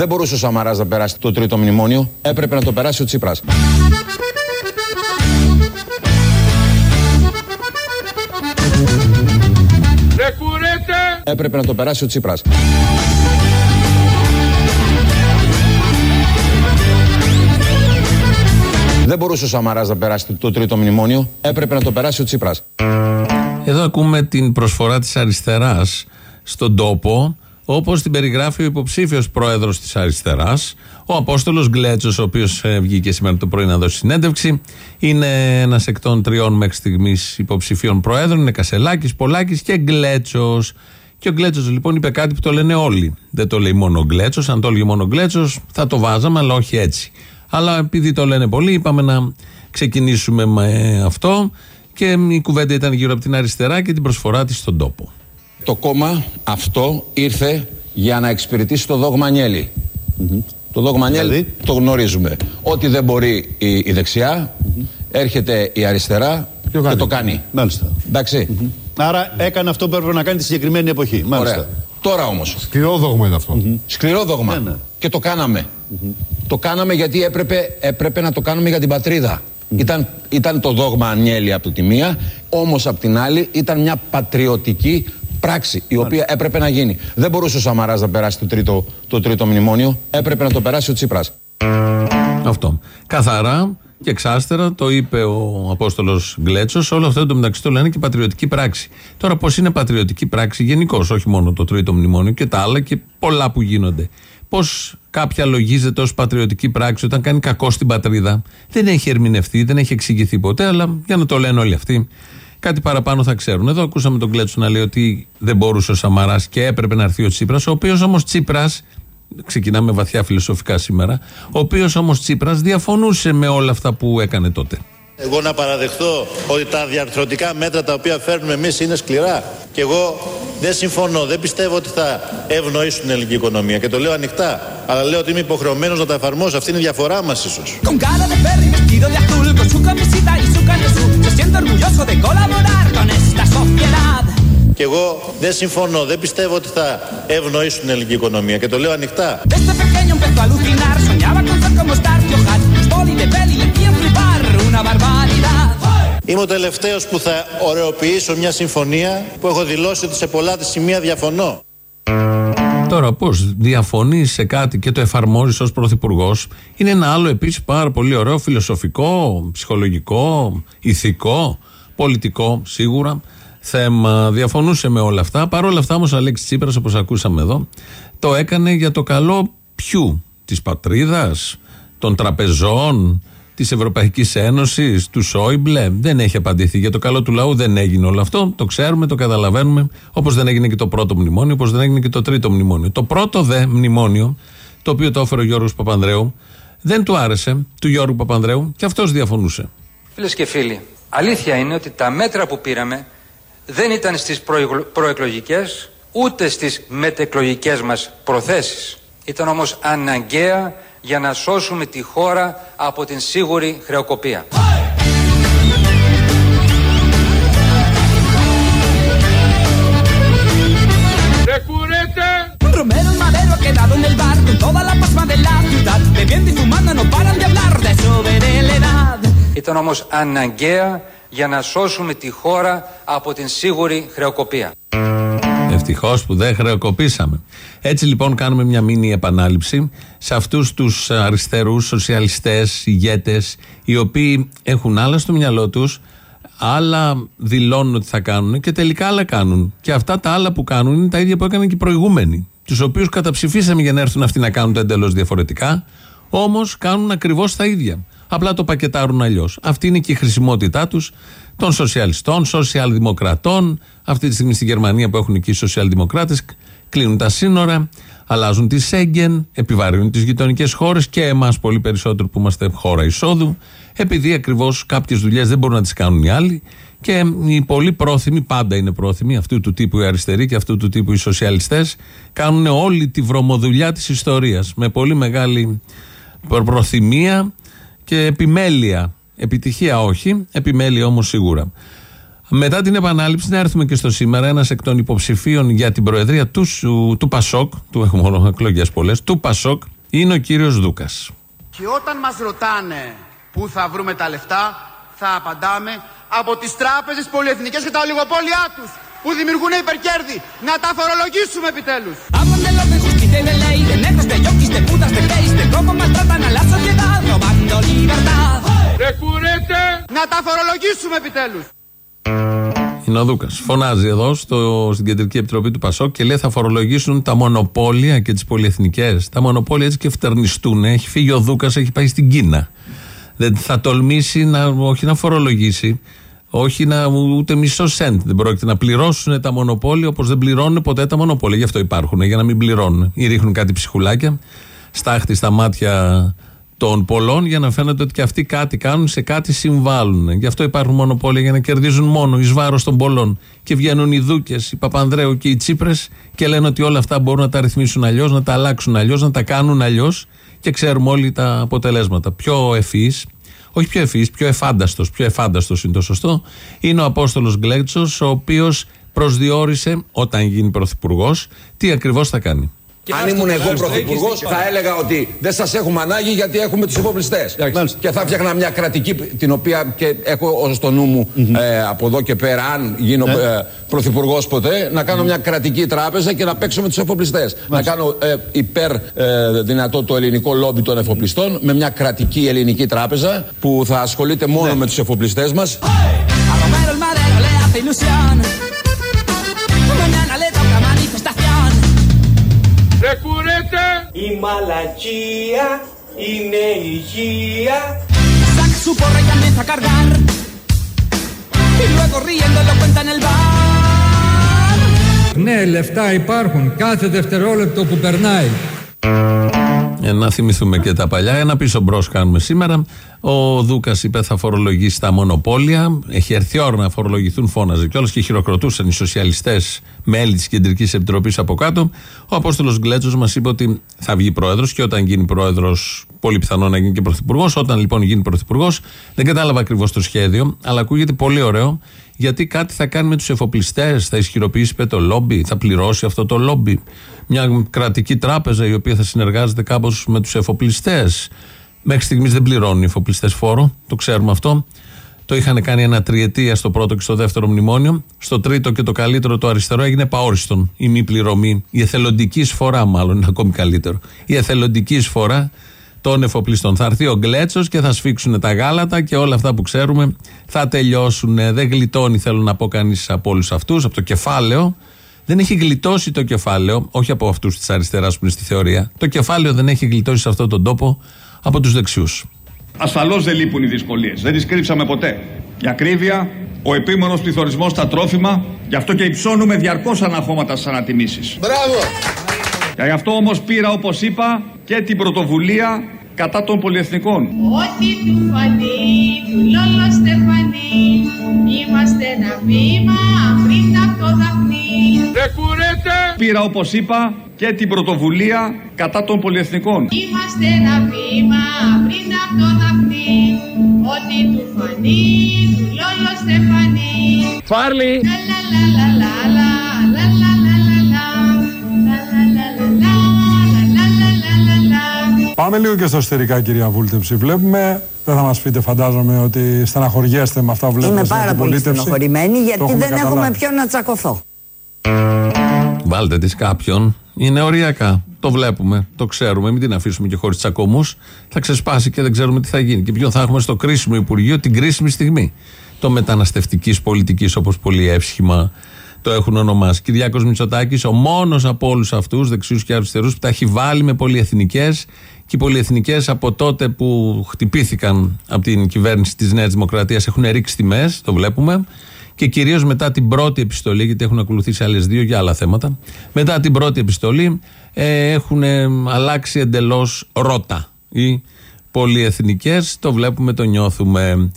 Δεν μπορούσε ο Σαμαράς να περάσει το τρίτο μνημόνιο. Έπρεπε να το περάσει ο Τσίπρας. Έπρεπε να το περάσει ο Τσίπρας. Δεν μπορούσε ο Σαμαράς να περάσει το τρίτο μνημόνιο. Έπρεπε να το περάσει ο Τσίπρας. Εδώ ακούμε την προσφορά της αριστεράς στον τόπο όπως την περιγράφει ο υποψήφιος πρόεδρος της αριστεράς ο Απόστολος Γκλέτσος ο οποίος ε, βγήκε σήμερα το πρωί να δώσει συνέντευξη είναι ένας εκ των τριών μέχρι στιγμής υποψηφίων πρόεδρων είναι Κασελάκης, Πολάκης και Γκλέτσος και ο Γκλέτσος λοιπόν είπε κάτι που το λένε όλοι. Δεν το λέει μόνο ο Γκλέτσος. Αν το έλεγε μόνο ο Γκλέτσος, θα το βάζαμε, αλλά όχι έτσι. Αλλά επειδή το λένε πολύ, είπαμε να ξεκινήσουμε με αυτό. Και η κουβέντα ήταν γύρω από την αριστερά και την προσφορά της στον τόπο. Το κόμμα αυτό ήρθε για να εξυπηρετήσει το δόγμα Το δόγμα δηλαδή; το γνωρίζουμε. Ό,τι δεν μπορεί η, δεξιά, έρχεται η αριστερά και, το κάνει. Μάλιστα. Εντάξει. Άρα έκανε αυτό που έπρεπε να κάνει τη συγκεκριμένη εποχή. Μάλιστα. Ωραία. Τώρα όμως. Σκληρό δόγμα είναι αυτό. Σκληρό δόγμα. Ναι, ναι. Και το κάναμε. Το κάναμε γιατί έπρεπε, έπρεπε να το κάνουμε για την πατρίδα. Ήταν, ήταν το δόγμα ανέλη από τη μία, όμως από την άλλη ήταν μια πατριωτική πράξη η οποία έπρεπε να γίνει. Δεν μπορούσε ο Σαμαράς να περάσει το τρίτο, το τρίτο μνημόνιο. Έπρεπε να το περάσει ο Τσίπρας. Αυτό. Καθαρά και εξάστερα το είπε ο Απόστολος Γκλέτσος. Όλο αυτό το μεταξύ το λένε και πατριωτική πράξη. Τώρα, πώς είναι πατριωτική πράξη γενικώς, όχι μόνο το τρίτο μνημόνιο και τα άλλα και πολλά που γίνονται. Πώς κάποια λογίζεται ως πατριωτική πράξη όταν κάνει κακό στην πατρίδα. Δεν έχει ερμηνευτεί, δεν έχει εξηγηθεί ποτέ, αλλά για να το λένε όλοι αυτοί, κάτι παραπάνω θα ξέρουν. Εδώ ακούσαμε τον Γκλέτσο να λέει ότι δεν μπορούσε ο Σαμαράς και έπρεπε να έρθει ο Τσίπρας, ο οποίος όμως Τσίπρας ξεκινάμε βαθιά φιλοσοφικά σήμερα, ο οποίος όμως Τσίπρας διαφωνούσε με όλα αυτά που έκανε τότε. Εγώ να παραδεχτώ ότι τα διαρθρωτικά μέτρα τα οποία φέρνουμε εμείς είναι σκληρά. Και εγώ δεν συμφωνώ, δεν πιστεύω ότι θα ευνοήσουν την ελληνική οικονομία. Και το λέω ανοιχτά. Αλλά λέω ότι είμαι υποχρεωμένος να τα εφαρμόσω. Αυτή είναι η διαφορά μας, ίσως. Και εγώ δεν συμφωνώ, δεν πιστεύω ότι θα ευνοήσουν την ελληνική οικονομία και το λέω ανοιχτά. Είμαι ο τελευταίος που θα ωρεοποιήσω μια συμφωνία που έχω δηλώσει ότι σε πολλά της σημεία διαφωνώ. Τώρα, πώς διαφωνείς σε κάτι και το εφαρμόζεις ως πρωθυπουργός, είναι ένα άλλο επίσης πάρα πολύ ωραίο φιλοσοφικό, ψυχολογικό, ηθικό, πολιτικό σίγουρα θέμα. Διαφωνούσε με όλα αυτά. Παρ' όλα αυτά όμως ο Αλέξης Τσίπρας, όπως ακούσαμε εδώ, το έκανε για το καλό ποιου, της πατρίδας, των τραπεζών, της Ευρωπαϊκής Ένωσης, του Σόιμπλε. Δεν έχει απαντηθεί. Για το καλό του λαού δεν έγινε όλο αυτό. Το ξέρουμε, το καταλαβαίνουμε. Όπως δεν έγινε και το πρώτο μνημόνιο, όπως δεν έγινε και το τρίτο μνημόνιο. Το πρώτο δε μνημόνιο, το οποίο το έφερε ο Γιώργος Παπανδρέου, δεν του άρεσε, του Γιώργου Παπανδρέου, και αυτός διαφωνούσε. Φίλες και φίλοι, αλήθεια είναι ότι τα μέτρα που πήραμε δεν ήταν στις προεκλογικές ούτε στις μετεκλογικές μας προθέσεις. Ήταν όμως αναγκαία για να σώσουμε τη χώρα από την σίγουρη χρεοκοπία. Romero Madero ha quedado en el bar con toda la pasma de la ciudad. Bebiendo y fumando no paran de hablar de soberanía. Ήταν όμως αναγκαία για να σώσουμε τη χώρα από την σίγουρη χρεοκοπία. Ευτυχώς που δεν χρεοκοπήσαμε. Έτσι λοιπόν κάνουμε μια μήνυ επανάληψη σε αυτούς τους αριστερούς, σοσιαλιστές, ηγέτες, οι οποίοι έχουν άλλα στο μυαλό τους, άλλα δηλώνουν ότι θα κάνουν και τελικά άλλα κάνουν. Και αυτά τα άλλα που κάνουν είναι τα ίδια που έκαναν και οι προηγούμενοι. Τους οποίους καταψηφίσαμε για να έρθουν αυτοί να κάνουν τα εντελώς διαφορετικά, όμως κάνουν ακριβώς τα ίδια. Απλά το πακετάρουν αλλιώς. Αυτή είναι και η χρησιμότητά τους των σοσιαλιστών, σοσιαλδημοκρατών. Αυτή τη στιγμή στη Γερμανία που έχουν εκεί οι σοσιαλδημοκράτες, κλείνουν τα σύνορα, αλλάζουν τη Σέγγεν, επιβαρύνουν τις γειτονικές χώρες και εμάς πολύ περισσότερο που είμαστε χώρα εισόδου, επειδή ακριβώς κάποιες δουλειές δεν μπορούν να τις κάνουν οι άλλοι. Και οι πολύ πρόθυμοι, πάντα είναι πρόθυμοι, αυτού του τύπου οι αριστεροί και αυτού του τύπου οι σοσιαλιστές, κάνουν όλη τη βρωμοδουλειά της ιστορίας με πολύ μεγάλη προθυμία και επιμέλεια. Επιτυχία όχι, επιμέλεια όμως σίγουρα. Μετά την επανάληψη, να έρθουμε και στο σήμερα, ένας εκ των υποψηφίων για την Προεδρία του, του Πασόκ, του έχουμε μόνο εκλογές πολλές, του Πασόκ, είναι ο κύριος Δούκας. Και όταν μας ρωτάνε πού θα βρούμε τα λεφτά, θα απαντάμε από τις τράπεζες πολυεθνικές και τα ολιγοπόλια τους που δημιουργούν υπερκέρδη. Να τα φορολογήσουμε επιτέλους. Να τα φορολογήσουμε επιτέλους. Είναι ο Δούκας. Φωνάζει εδώ στο, στην Κεντρική Επιτροπή του Πασόκ και λέει θα φορολογήσουν τα μονοπόλια και τις πολυεθνικές. Τα μονοπόλια έτσι και φτερνιστούν. Έχει φύγει ο Δούκας, έχει πάει στην Κίνα. Δεν θα τολμήσει να, όχι να φορολογήσει, όχι να, ούτε μισό σέντ δεν πρόκειται να πληρώσουν τα μονοπόλια όπως δεν πληρώνουν ποτέ τα μονοπόλια. Γι' αυτό υπάρχουν, για να μην πληρώνουν. Ή ρίχνουν κάτι ψυχουλάκια, στάχτη στα μάτια των πολλών για να φαίνεται ότι και αυτοί κάτι κάνουν, σε κάτι συμβάλλουν. Γι' αυτό υπάρχουν μονοπόλια για να κερδίζουν μόνο εις βάρος των πολλών. Και βγαίνουν οι Δούκες, οι Παπανδρέου και οι Τσίπρες και λένε ότι όλα αυτά μπορούν να τα ρυθμίσουν αλλιώς, να τα αλλάξουν αλλιώς, να τα κάνουν αλλιώς και ξέρουμε όλοι τα αποτελέσματα. Πιο ευφυής, όχι πιο ευφυής, πιο εφάνταστος, πιο εφάνταστος είναι το σωστό, είναι ο Απόστολος Γκλέτσος, ο οποίος προσδιορίσε όταν γίνει πρωθυπουργός τι ακριβώς θα κάνει. Αν ήμουν εγώ πρωθυπουργός, θα έλεγα ότι δεν σας έχουμε ανάγκη γιατί έχουμε τους εφοπλιστέ. Και θα φτιάχνα μια κρατική, την οποία και έχω ως το νου μου ε, από εδώ και πέρα, αν γίνω Ναι. ε, πρωθυπουργός ποτέ, να κάνω μια κρατική τράπεζα και να παίξω με τους εφοπλιστές. Να κάνω ε, υπέρ ε, δυνατό το ελληνικό λόμπι των εφοπλιστών με μια κρατική ελληνική τράπεζα που θα ασχολείται Ναι. μόνο με τους εφοπλιστές μας. Η μαλακία είναι υγεία. Saca su porra y comienza a cargar. Y luego riendo lo cuenta en el bar. Ναι, λεφτά υπάρχουν κάθε δευτερόλεπτο που περνάει. Ε, να θυμηθούμε και τα παλιά. Ένα πίσω μπρος κάνουμε σήμερα. Ο Δούκας είπε θα φορολογήσει τα μονοπόλια. Έχει έρθει η ώρα να φορολογηθούν, φώναζε κιόλας και χειροκροτούσαν οι σοσιαλιστές μέλη της Κεντρικής Επιτροπής από κάτω. Ο Απόστολος Γκλέτσος μας είπε ότι θα βγει πρόεδρος και όταν γίνει πρόεδρος, πολύ πιθανό να γίνει και πρωθυπουργός. Όταν λοιπόν γίνει πρωθυπουργός, δεν κατάλαβα ακριβώς το σχέδιο, αλλά ακούγεται πολύ ωραίο γιατί κάτι θα κάνει με τους εφοπλιστές, θα ισχυροποιήσει είπε, το λόμπι, θα πληρώσει αυτό το λόμπι. Μια κρατική τράπεζα η οποία θα συνεργάζεται κάπως με τους εφοπλιστές. Μέχρι στιγμής δεν πληρώνουν οι εφοπλιστές φόρο, το ξέρουμε αυτό. Το είχαν κάνει ένα τριετία στο πρώτο και στο δεύτερο μνημόνιο. Στο τρίτο και το καλύτερο το αριστερό έγινε παόριστον. Η μη πληρωμή, η εθελοντική εισφορά, μάλλον είναι ακόμη καλύτερο. Η εθελοντική εισφορά των εφοπλιστών. Θα έρθει ο Γκλέτσος και θα σφίξουν τα γάλατα και όλα αυτά που ξέρουμε θα τελειώσουν. Δεν γλιτώνει, θέλω να πω κανείς από όλους αυτούς, από το κεφάλαιο. Δεν έχει γλιτώσει το κεφάλαιο, όχι από αυτούς της αριστεράς που είναι στη θεωρία. Το κεφάλαιο δεν έχει γλιτώσει σε αυτόν τον τόπο από τους δεξιούς. Ασφαλώς δεν λείπουν οι δυσκολίες. Δεν τις κρύψαμε ποτέ. Η ακρίβεια, ο επίμονος πληθωρισμός στα τρόφιμα, γι' αυτό και υψώνουμε διαρκώς αναχώματα στις ανατιμήσεις. Μπράβο! Και γι' αυτό όμως πήρα, όπως είπα, και την πρωτοβουλία κατά των πολυεθνικών. Ό,τι του φανεί, του Λόλο Στεφανή, είμαστε ένα βήμα πριν από το δαχνί. Πήρα, όπως είπα, και την πρωτοβουλία κατά των πολυεθνικών. Είμαστε ένα βήμα πριν από το δαχνί, ό,τι του φανεί, του Λόλος Στεφανή. Φάρλι. Λα λα λα λα λα λα, λα λα λα λα λα, Πάμε λίγο και στο εσωτερικά, κυρία Βούλτεψη. Βλέπουμε, δεν θα μας πείτε, φαντάζομαι, ότι στεναχωριέστε με αυτά που βλέπετε Είμαι στην πάρα πολύ αντιπολίτευση. στενοχωρημένη Το γιατί έχουμε δεν έχουμε καταλάβει. ποιον να τσακωθώ. Βάλτε της κάποιον. Είναι οριακά. Το βλέπουμε, το ξέρουμε. Μην την αφήσουμε και χωρίς τσακωμούς. Θα ξεσπάσει και δεν ξέρουμε τι θα γίνει. Και ποιον θα έχουμε στο κρίσιμο Υπουργείο την κρίσιμη στιγμή. Το μεταναστευτικής πολιτικής, όπως πολύ εύσχημα το έχουν ονομάσει. Κυριάκος Μητσοτάκης, ο μόνος από όλους αυτούς, δεξιούς και αριστερούς, που τα έχει βάλει με πολυεθνικές. Και οι πολυεθνικές από τότε που χτυπήθηκαν από την κυβέρνηση της Νέας Δημοκρατίας έχουν ρίξει τιμές, το βλέπουμε. Και κυρίως μετά την πρώτη επιστολή, γιατί έχουν ακολουθήσει άλλες δύο για άλλα θέματα. Μετά την πρώτη επιστολή ε, έχουν ε, αλλάξει εντελώς ρότα. Οι πολυεθνικές, το βλέπουμε, το νιώθουμε.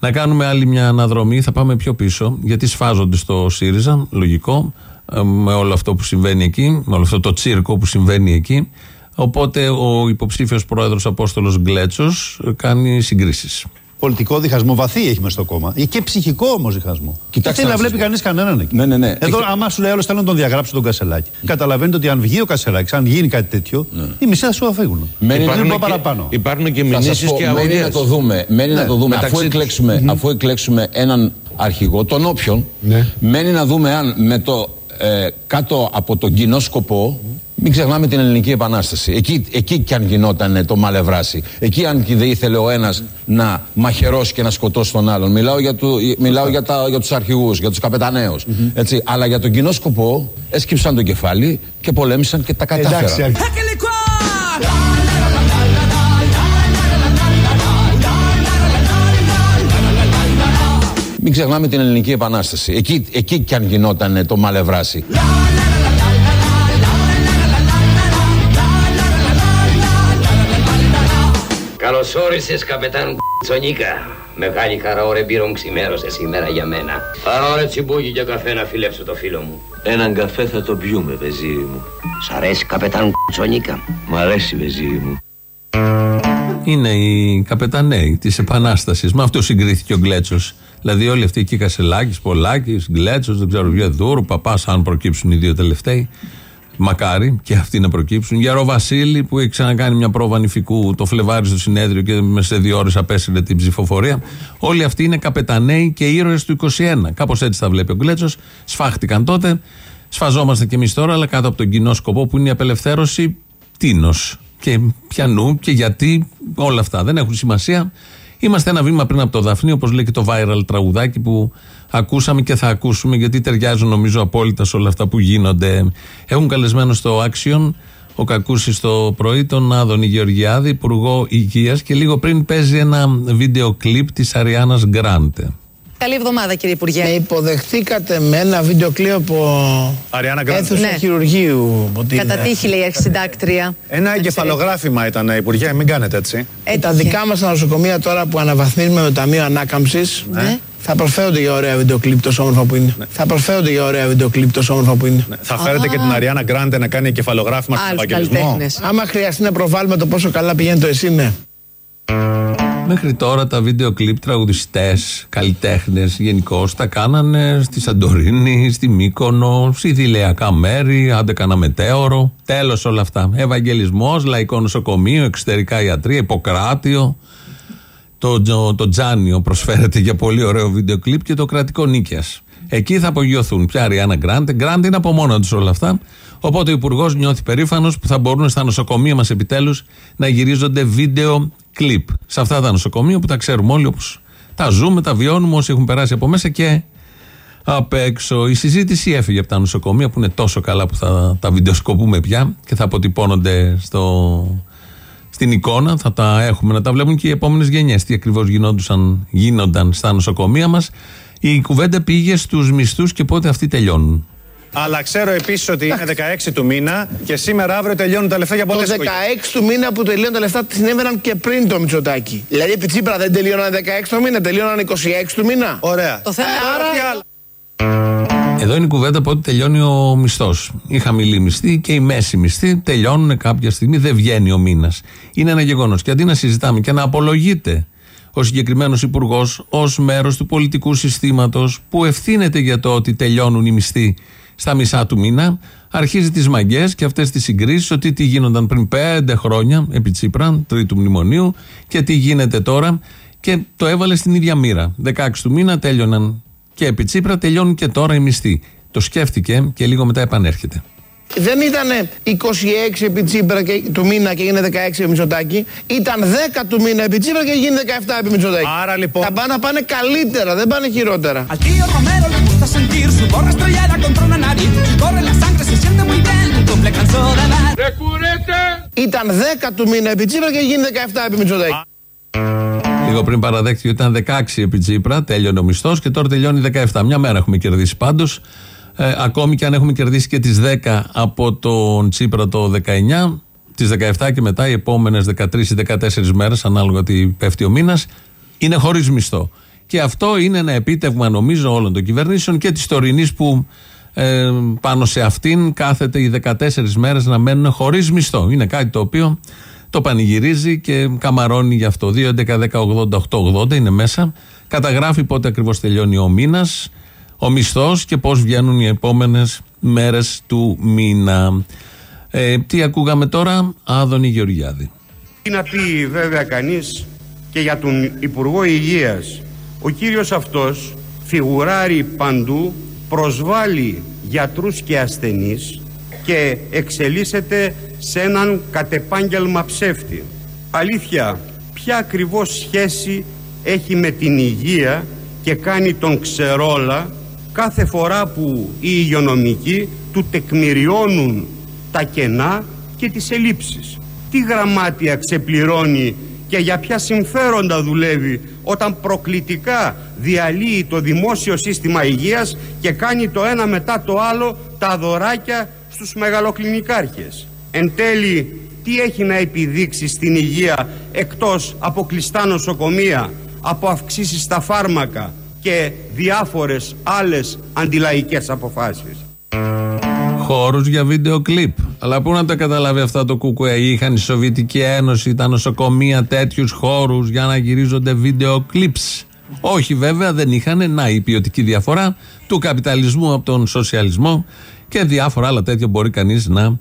Να κάνουμε άλλη μια αναδρομή, θα πάμε πιο πίσω, γιατί σφάζονται στο ΣΥΡΙΖΑ, λογικό, ε, με όλο αυτό που συμβαίνει εκεί, με όλο αυτό το τσίρκο που συμβαίνει εκεί. Οπότε ο υποψήφιος πρόεδρος Απόστολος Γκλέτσος ε, κάνει συγκρίσεις. Πολιτικό διχασμό, βαθύ έχει μες στο κόμμα. Και ψυχικό όμως διχασμό. Κοιτάξτε δεν θέλει να να σας βλέπει πω. κανείς κανέναν εκεί. Ναι, ναι, ναι. Εδώ, Έχετε- άμα σου λέει άλλος, θέλω να τον διαγράψω τον Κασελάκη. Καταλαβαίνετε ότι αν βγει ο Κασελάκης, αν γίνει κάτι τέτοιο, οι μισοί θα σου αφήγουν. Μένει Υπάρχουν να- και παραπάνω. Υπάρχουν και Θα σας μηνύσεις πω, και μένει αγωγές. να το δούμε. Μένει Ναι, να το δούμε. μεταξύ Αφού τους. εκλέξουμε, αφού εκλέξουμε έναν αρχηγό, τον όποιον, μένει να δούμε αν με το ε, κάτω από τον κοινό σκοπό. Μην ξεχνάμε την Ελληνική Επανάσταση. Εκεί, εκεί κι αν γινόταν το μαλευράσι. Εκεί αν και δεν ήθελε ο ένας να μαχαιρώσει και να σκοτώσει τον άλλον. Μιλάω για, του, μιλάω για, τα, για τους αρχηγούς, για τους καπεταναίους. Έτσι. Αλλά για τον κοινό σκοπό έσκυψαν το κεφάλι και πολέμησαν και τα κατάφεραν. Εντάξει, Échale qua! Μην ξεχνάμε την Ελληνική Επανάσταση. Εκεί, εκεί κι αν γινόταν το μαλευράσι. Καλώς όρισες, καπετάν Τσονίκα. Μεγάλη χαρά ωραία μπύρον ξημέρωσες σήμερα για μένα. Πάρω ωραία τσιμπούκι για καφέ να φιλέψω το φίλο μου. Έναν καφέ θα το πιούμε, βεζίρι μου. Σ' αρέσει, καπετάν Τσονίκα. Μ' αρέσει, βεζίρι μου. Είναι οι καπεταναίοι της Επανάστασης. Με αυτό συγκρίθηκε ο Γκλέτσος. Δηλαδή όλοι αυτοί εκεί, Κασελάκη, Πολάκης, Γκλέτσος, δεν ξέρω ποιο, Δούρου, Παπάς, αν προκύψουν οι δύο τελευταίοι. Μακάρι και αυτοί να προκύψουν. Γερό Βασίλη που έχει ξανακάνει μια πρόβα νηφικού το Φλεβάρι στο συνέδριο και μέσα σε δύο ώρες απέσυρε την ψηφοφορία. Όλοι αυτοί είναι καπεταναίοι και ήρωες του 21. Κάπως έτσι τα βλέπει ο Γκλέτσος. Σφάχτηκαν τότε. Σφαζόμαστε κι εμείς τώρα, αλλά κάτω από τον κοινό σκοπό που είναι η απελευθέρωση τίνος. Και πιανού και γιατί όλα αυτά δεν έχουν σημασία. Είμαστε ένα βήμα πριν από το Δαφνί, όπως λέει και το viral τραγουδάκι που ακούσαμε και θα ακούσουμε, γιατί ταιριάζουν νομίζω απόλυτα σε όλα αυτά που γίνονται. Έχουν καλεσμένο στο Action ο Κακούσης το πρωί τον Άδωνη Γεωργιάδη, Υπουργό Υγείας, και λίγο πριν παίζει ένα βίντεο κλιπ της Αριάννας Γκράντε. Καλή εβδομάδα κύριε Υπουργέ. Με υποδεχτήκατε με ένα βίντεο κλείο από Αριάννα Γκράντε. αίθουσα Ναι. χειρουργείου. από την- Κατά τύχη λέει η αρχισυντάκτρια. Ένα εγκεφαλογράφημα ήταν, Υπουργέ, μην κάνετε έτσι. Ε, τα δικά μας τα νοσοκομεία τώρα που αναβαθμίζουμε με το Ταμείο Ανάκαμψης. Ναι. Θα προσφέρονται για ωραία βίντεο κλειπ τόσο όμορφα που είναι. Θα προσφέρονται για ωραία βίντεο κλειπ τόσο όμορφα που είναι. Θα φέρετε και την Αριάννα Γκράντε να κάνει εγκεφαλογράφημα στον Άλλους Ευαγγελισμό. καλλιτέχνες. Άμα χρειαστεί να προβάλλουμε το πόσο καλά πηγαίνει το εσύ, ναι. Μέχρι τώρα τα βίντεο κλιπ τραγουδιστές, καλλιτέχνες γενικώς τα κάνανε στη Σαντορίνη, στη Μύκονο, σε ιδηλιακά μέρη, άντε κάνα μετέωρο. Τέλος όλα αυτά. Ευαγγελισμός, λαϊκό νοσοκομείο, εξωτερικά ιατρία, υποκράτιο. Το, το, το Τζάνιο προσφέρεται για πολύ ωραίο βίντεο κλιπ και το κρατικό νίκαια. Εκεί θα απογειωθούν πια Αριάννα Γκράντε. Γκράντε είναι από μόνα τους όλα αυτά. Οπότε ο Υπουργός νιώθει περήφανος που θα μπορούν στα νοσοκομεία μας επιτέλους να γυρίζονται βίντεο κλιπ. Σε αυτά τα νοσοκομεία που τα ξέρουμε όλοι όπως τα ζούμε, τα βιώνουμε όσοι έχουν περάσει από μέσα και απ' έξω. Η συζήτηση έφυγε από τα νοσοκομεία που είναι τόσο καλά που θα τα βιντεοσκοπούμε πια και θα αποτυπώνονται στο, στην εικόνα. Θα τα έχουμε να τα βλέπουν και οι επόμενες γενιές. Τι ακριβώς γίνονταν στα νοσοκομεία μας. Η κουβέντα πήγε στους μισθούς και πότε αυτοί τελειώνουν. Αλλά ξέρω επίσης ότι είναι 16 του μήνα και σήμερα αύριο τελειώνουν τα λεφτά για Το 16 πολλέ οικογένειε. του μήνα που τελείωναν τα λεφτά συνέβαιναν και πριν το Μητσοτάκι. Δηλαδή επί Τσίπρα δεν τελείωναν 16 το μήνα, τελείωναν 26 του μήνα. Ωραία. Το θέμα Άρα Τι άλλο. Εδώ είναι η κουβέντα πότε τελειώνει ο μισθός. Η χαμηλή μισθή και η μέση μισθή τελειώνουν κάποια στιγμή, δεν βγαίνει ο μήνας. Είναι ένα γεγονός. Και αντί να συζητάμε και να απολογείται ο συγκεκριμένος υπουργός ως μέρος του πολιτικού συστήματος που ευθύνεται για το ότι τελειώνουν οι μισθοί στα μισά του μήνα, αρχίζει τις μαγκές και αυτές τις συγκρίσεις ότι τι γίνονταν πριν πέντε χρόνια επί Τσίπρα, τρίτου μνημονίου, και τι γίνεται τώρα. Και το έβαλε στην ίδια μοίρα. 16 του μήνα τέλειωναν και επί Τσίπρα τελειώνουν και τώρα οι μισθοί. Το σκέφτηκε και λίγο μετά επανέρχεται. Δεν ήταν 26 επί Τσίπρα και, του μήνα και έγινε 16 επί Μητσοτάκη. Ήταν 10 του μήνα επί Τσίπρα και έγινε 17 επί Μητσοτάκη. Άρα λοιπόν. Τα πάνε να πάνε καλύτερα, δεν πάνε χειρότερα. Al tío Romero le gusta sentir su gorra estrellada contra una nariz. Y corre la sangre, se siente muy bien. Un cumple cansó de dar. Ήταν 10 του μήνα επί Τσίπρα και έγινε 17 επί Μητσοτάκη. Λίγο πριν παραδέχτηκε ότι ήταν 16 επί Τσίπρα, τέλειωνε ο μισθός και τώρα τελειώνει 17. Μια μέρα έχουμε κερδίσει πάντως. Ε, ακόμη και αν έχουμε κερδίσει και τις 10 από τον Τσίπρα το 19, τις 17 και μετά οι επόμενες 13 ή 14 μέρες, ανάλογα τι πέφτει ο μήνας, είναι χωρίς μισθό. Και αυτό είναι ένα επίτευγμα, νομίζω, όλων των κυβερνήσεων και της τωρινής που ε, πάνω σε αυτήν κάθεται οι 14 μέρες να μένουν χωρίς μισθό. Είναι κάτι το οποίο το πανηγυρίζει και καμαρώνει γι' αυτό. 2.11.10.80.880 είναι μέσα. Καταγράφει πότε ακριβώς τελειώνει ο μήνας, ο μισθός και πώς βγαίνουν οι επόμενες μέρες του μήνα. Ε, τι ακούγαμε τώρα, Άδωνη Γεωργιάδη. Τι να πει βέβαια κανείς και για τον Υπουργό Υγείας. Ο κύριος αυτός φιγουράρει παντού, προσβάλλει γιατρούς και ασθενείς και εξελίσσεται σε έναν κατεπάγγελμα ψεύτη. Αλήθεια, ποια ακριβώς σχέση έχει με την υγεία και κάνει τον ξερόλα κάθε φορά που οι υγειονομικοί του τεκμηριώνουν τα κενά και τις ελλείψεις; Τι γραμμάτια ξεπληρώνει και για ποια συμφέροντα δουλεύει όταν προκλητικά διαλύει το δημόσιο σύστημα υγείας και κάνει το ένα μετά το άλλο τα δωράκια στους μεγαλοκλινικάρχες. Εν τέλει, τι έχει να επιδείξει στην υγεία εκτός από κλειστά νοσοκομεία, από αυξήσεις στα φάρμακα και διάφορες άλλες αντιλαϊκές αποφάσεις; Χώρους για βίντεο κλιπ. Αλλά πού να τα καταλάβει αυτά το κουκουέ; Είχαν η Σοβιετική Ένωση, τα νοσοκομεία τέτοιους χώρους για να γυρίζονται βίντεο κλιπς; Όχι βέβαια δεν είχαν. Να η ποιοτική διαφορά του καπιταλισμού από τον σοσιαλισμό και διάφορα άλλα τέτοια μπορεί κανείς να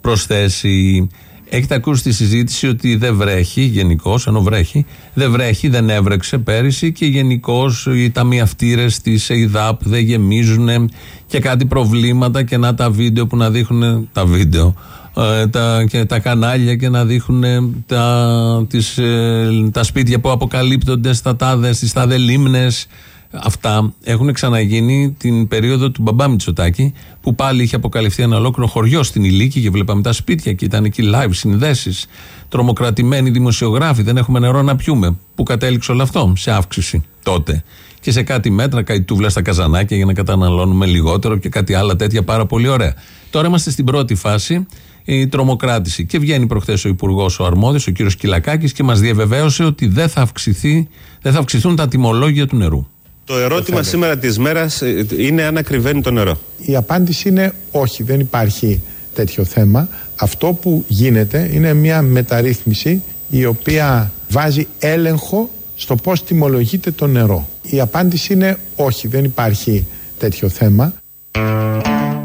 προσθέσει. Έχετε ακούσει τη συζήτηση ότι δεν βρέχει γενικώς, ενώ βρέχει, δεν βρέχει, δεν έβρεξε πέρυσι και γενικώς οι ταμιαυτήρε της ΕΙΔΑΠ δεν γεμίζουν και κάτι προβλήματα και να τα βίντεο που να δείχνουν τα βίντεο. ε, τα, και τα κανάλια και να δείχνουν τα, τις, ε, τα σπίτια που αποκαλύπτονται στα τάδες, στις τάδε λίμνες Αυτά έχουν ξαναγίνει την περίοδο του μπαμπά Μητσοτάκη, που πάλι είχε αποκαλυφθεί ένα ολόκληρο χωριό στην Ηλίκη και βλέπαμε τα σπίτια και ήταν εκεί live συνδέσεις. Τρομοκρατημένοι δημοσιογράφοι, δεν έχουμε νερό να πιούμε. Πού κατέληξε όλο αυτό, σε αύξηση τότε. Και σε κάτι μέτρα, κάτι τούβλα στα καζανάκια για να καταναλώνουμε λιγότερο και κάτι άλλα τέτοια πάρα πολύ ωραία. Τώρα είμαστε στην πρώτη φάση, η τρομοκράτηση. Και βγαίνει προχθές ο Υπουργός, ο Αρμόδιος, ο κύριος Κυλακάκης, και μας διαβεβαίωσε ότι δεν θα, αυξηθεί, δεν θα αυξηθούν τα τιμολόγια του νερού. Το ερώτημα σήμερα της μέρας ε, είναι αν ακριβένει το νερό. Η απάντηση είναι όχι, δεν υπάρχει τέτοιο θέμα. Αυτό που γίνεται είναι μια μεταρρύθμιση η οποία βάζει έλεγχο στο πώς τιμολογείται το νερό. Η απάντηση είναι όχι, δεν υπάρχει τέτοιο θέμα.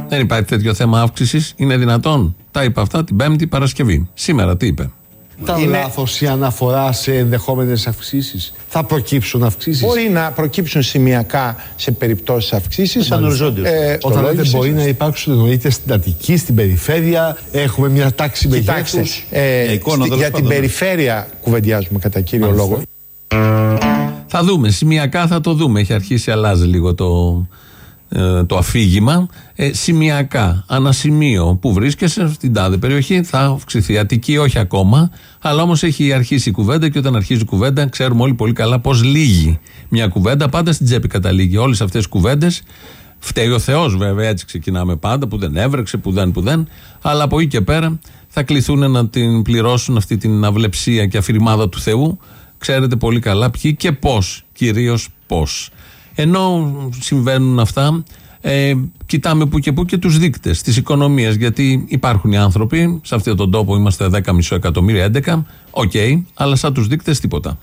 Δεν υπάρχει τέτοιο θέμα αύξησης. Είναι δυνατόν. Τα είπα αυτά την Πέμπτη Παρασκευή. Σήμερα τι είπε; Ήταν Είναι- λάθος η αναφορά σε ενδεχόμενες αυξήσεις. Θα προκύψουν αυξήσεις. Μπορεί να προκύψουν σημειακά σε περιπτώσεις αυξήσεις. Σαν οριζόντιος. Ε, Όταν λέτε τολόγησης. μπορεί να υπάρξουν εννοείται στην Αττική, στην περιφέρεια, έχουμε μια τάξη Κοιτάξτε, μεγέθους. ε, εικόνα, στη- τέλος για την πάντων, ναι. περιφέρεια κουβεντιάζουμε κατά κύριο λόγο. Θα δούμε. Σημειακά θα το δούμε. Έχει αρχίσει, αλλάζει λίγο το, ε, το αφήγημα. Ε, σημειακά, ανασημείο που βρίσκεσαι στην τάδε περιοχή θα αυξηθεί. Αττική όχι ακόμα, αλλά όμως έχει αρχίσει η κουβέντα και όταν αρχίζει η κουβέντα, ξέρουμε όλοι πολύ καλά πώς λύγει μια κουβέντα. Πάντα στην τσέπη καταλήγει. Όλες αυτές τις κουβέντες Φταίει ο Θεός, βέβαια, έτσι ξεκινάμε πάντα, που δεν έβρεξε, που δεν, που δεν. Αλλά από εκεί και πέρα θα κληθούν να την πληρώσουν αυτή την αβλεψία και αφηρημάδα του Θεού. Ξέρετε πολύ καλά ποιοι και πώς, κυρίως πώς. Ενώ συμβαίνουν αυτά, ε, κοιτάμε που και που και τους δείκτες της οικονομίας. Γιατί υπάρχουν οι άνθρωποι, σε αυτόν τον τόπο είμαστε 10,5 εκατομμύρια, 11, οκ, αλλά σαν τους δείκτες τίποτα.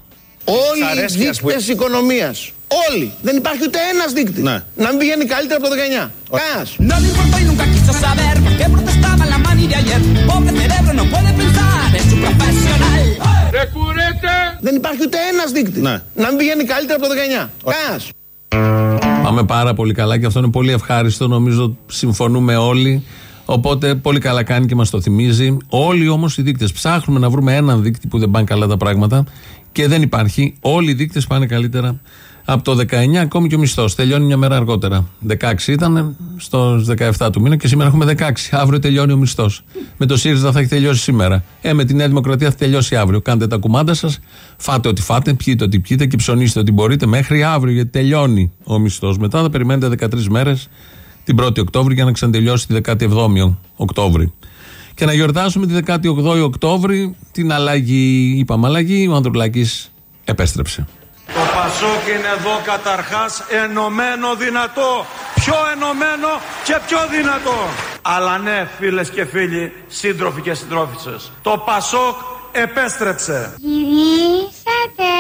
Όλοι οι δείκτες οικονομίας. Όλοι. Δεν υπάρχει ούτε ένας δείκτης. Να μην πηγαίνει καλύτερα από το 19. Κανένα. No le importó y nunca quiso saber por qué protestaba la mani de ayer. Pobre cerebro no puede pensar, es un profesional. Δεν υπάρχει ούτε ένας δείκτη. Να μην πηγαίνει καλύτερα από το 19. Κανένα. Πάμε πάρα πολύ καλά και αυτό είναι πολύ ευχάριστο. Νομίζω συμφωνούμε όλοι. Οπότε πολύ καλά κάνει και μας το θυμίζει. Όλοι όμως οι δείκτες. Ψάχνουμε να βρούμε έναν δείκτη που δεν πάνε καλά τα πράγματα και δεν υπάρχει. Όλοι οι δείκτες πάνε καλύτερα από το 19, ακόμη και ο μισθός. Τελειώνει μια μέρα αργότερα. 16 ήταν στο 17 του μήνα και σήμερα έχουμε 16. Αύριο τελειώνει ο μισθός. Με το ΣΥΡΙΖΑ θα έχει τελειώσει σήμερα. Ε, με τη Νέα Δημοκρατία θα τελειώσει αύριο. Κάντε τα κουμάντα σας, φάτε ό,τι φάτε, πιείτε ό,τι πιείτε και ψωνίστε ό,τι μπορείτε μέχρι αύριο γιατί τελειώνει ο μισθός. Μετά θα περιμένετε 13 μέρες την 1η Οκτώβρη για να ξανατελειώσει τη 17η Οκτώβρη. Και να γιορτάσουμε τη 18η Οκτώβρη την αλλαγή. Είπαμε αλλαγή, ο Ανδρουλάκης επέστρεψε. Το Πασόκ είναι εδώ καταρχάς ενωμένο δυνατό. Πιο ενωμένο και πιο δυνατό. Αλλά ναι φίλες και φίλοι, σύντροφοι και συντρόφισσες. Το Πασόκ επέστρεψε. Γυρίσατε.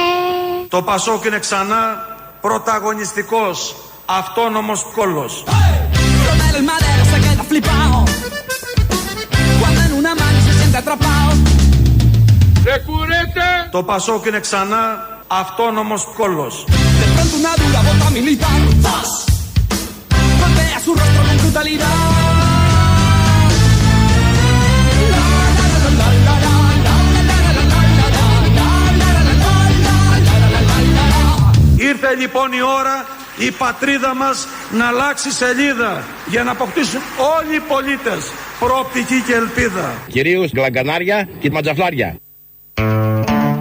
Το Πασόκ είναι ξανά πρωταγωνιστικός, αυτόνομος κόλος. Romero el madero se queda flipado. Cuando en una mano se siente atrapado. Το Πασόκ είναι ξανά αυτόνομος κόλος. De pronto una dura bota militar. ¡Zas! Golpea su rostro con brutalidad. Ήρθε λοιπόν η ώρα η πατρίδα μας να αλλάξει σελίδα για να αποκτήσουν όλοι οι πολίτες προοπτική και ελπίδα. Κυρίως γλαγκανάρια και ματζαφλάρια.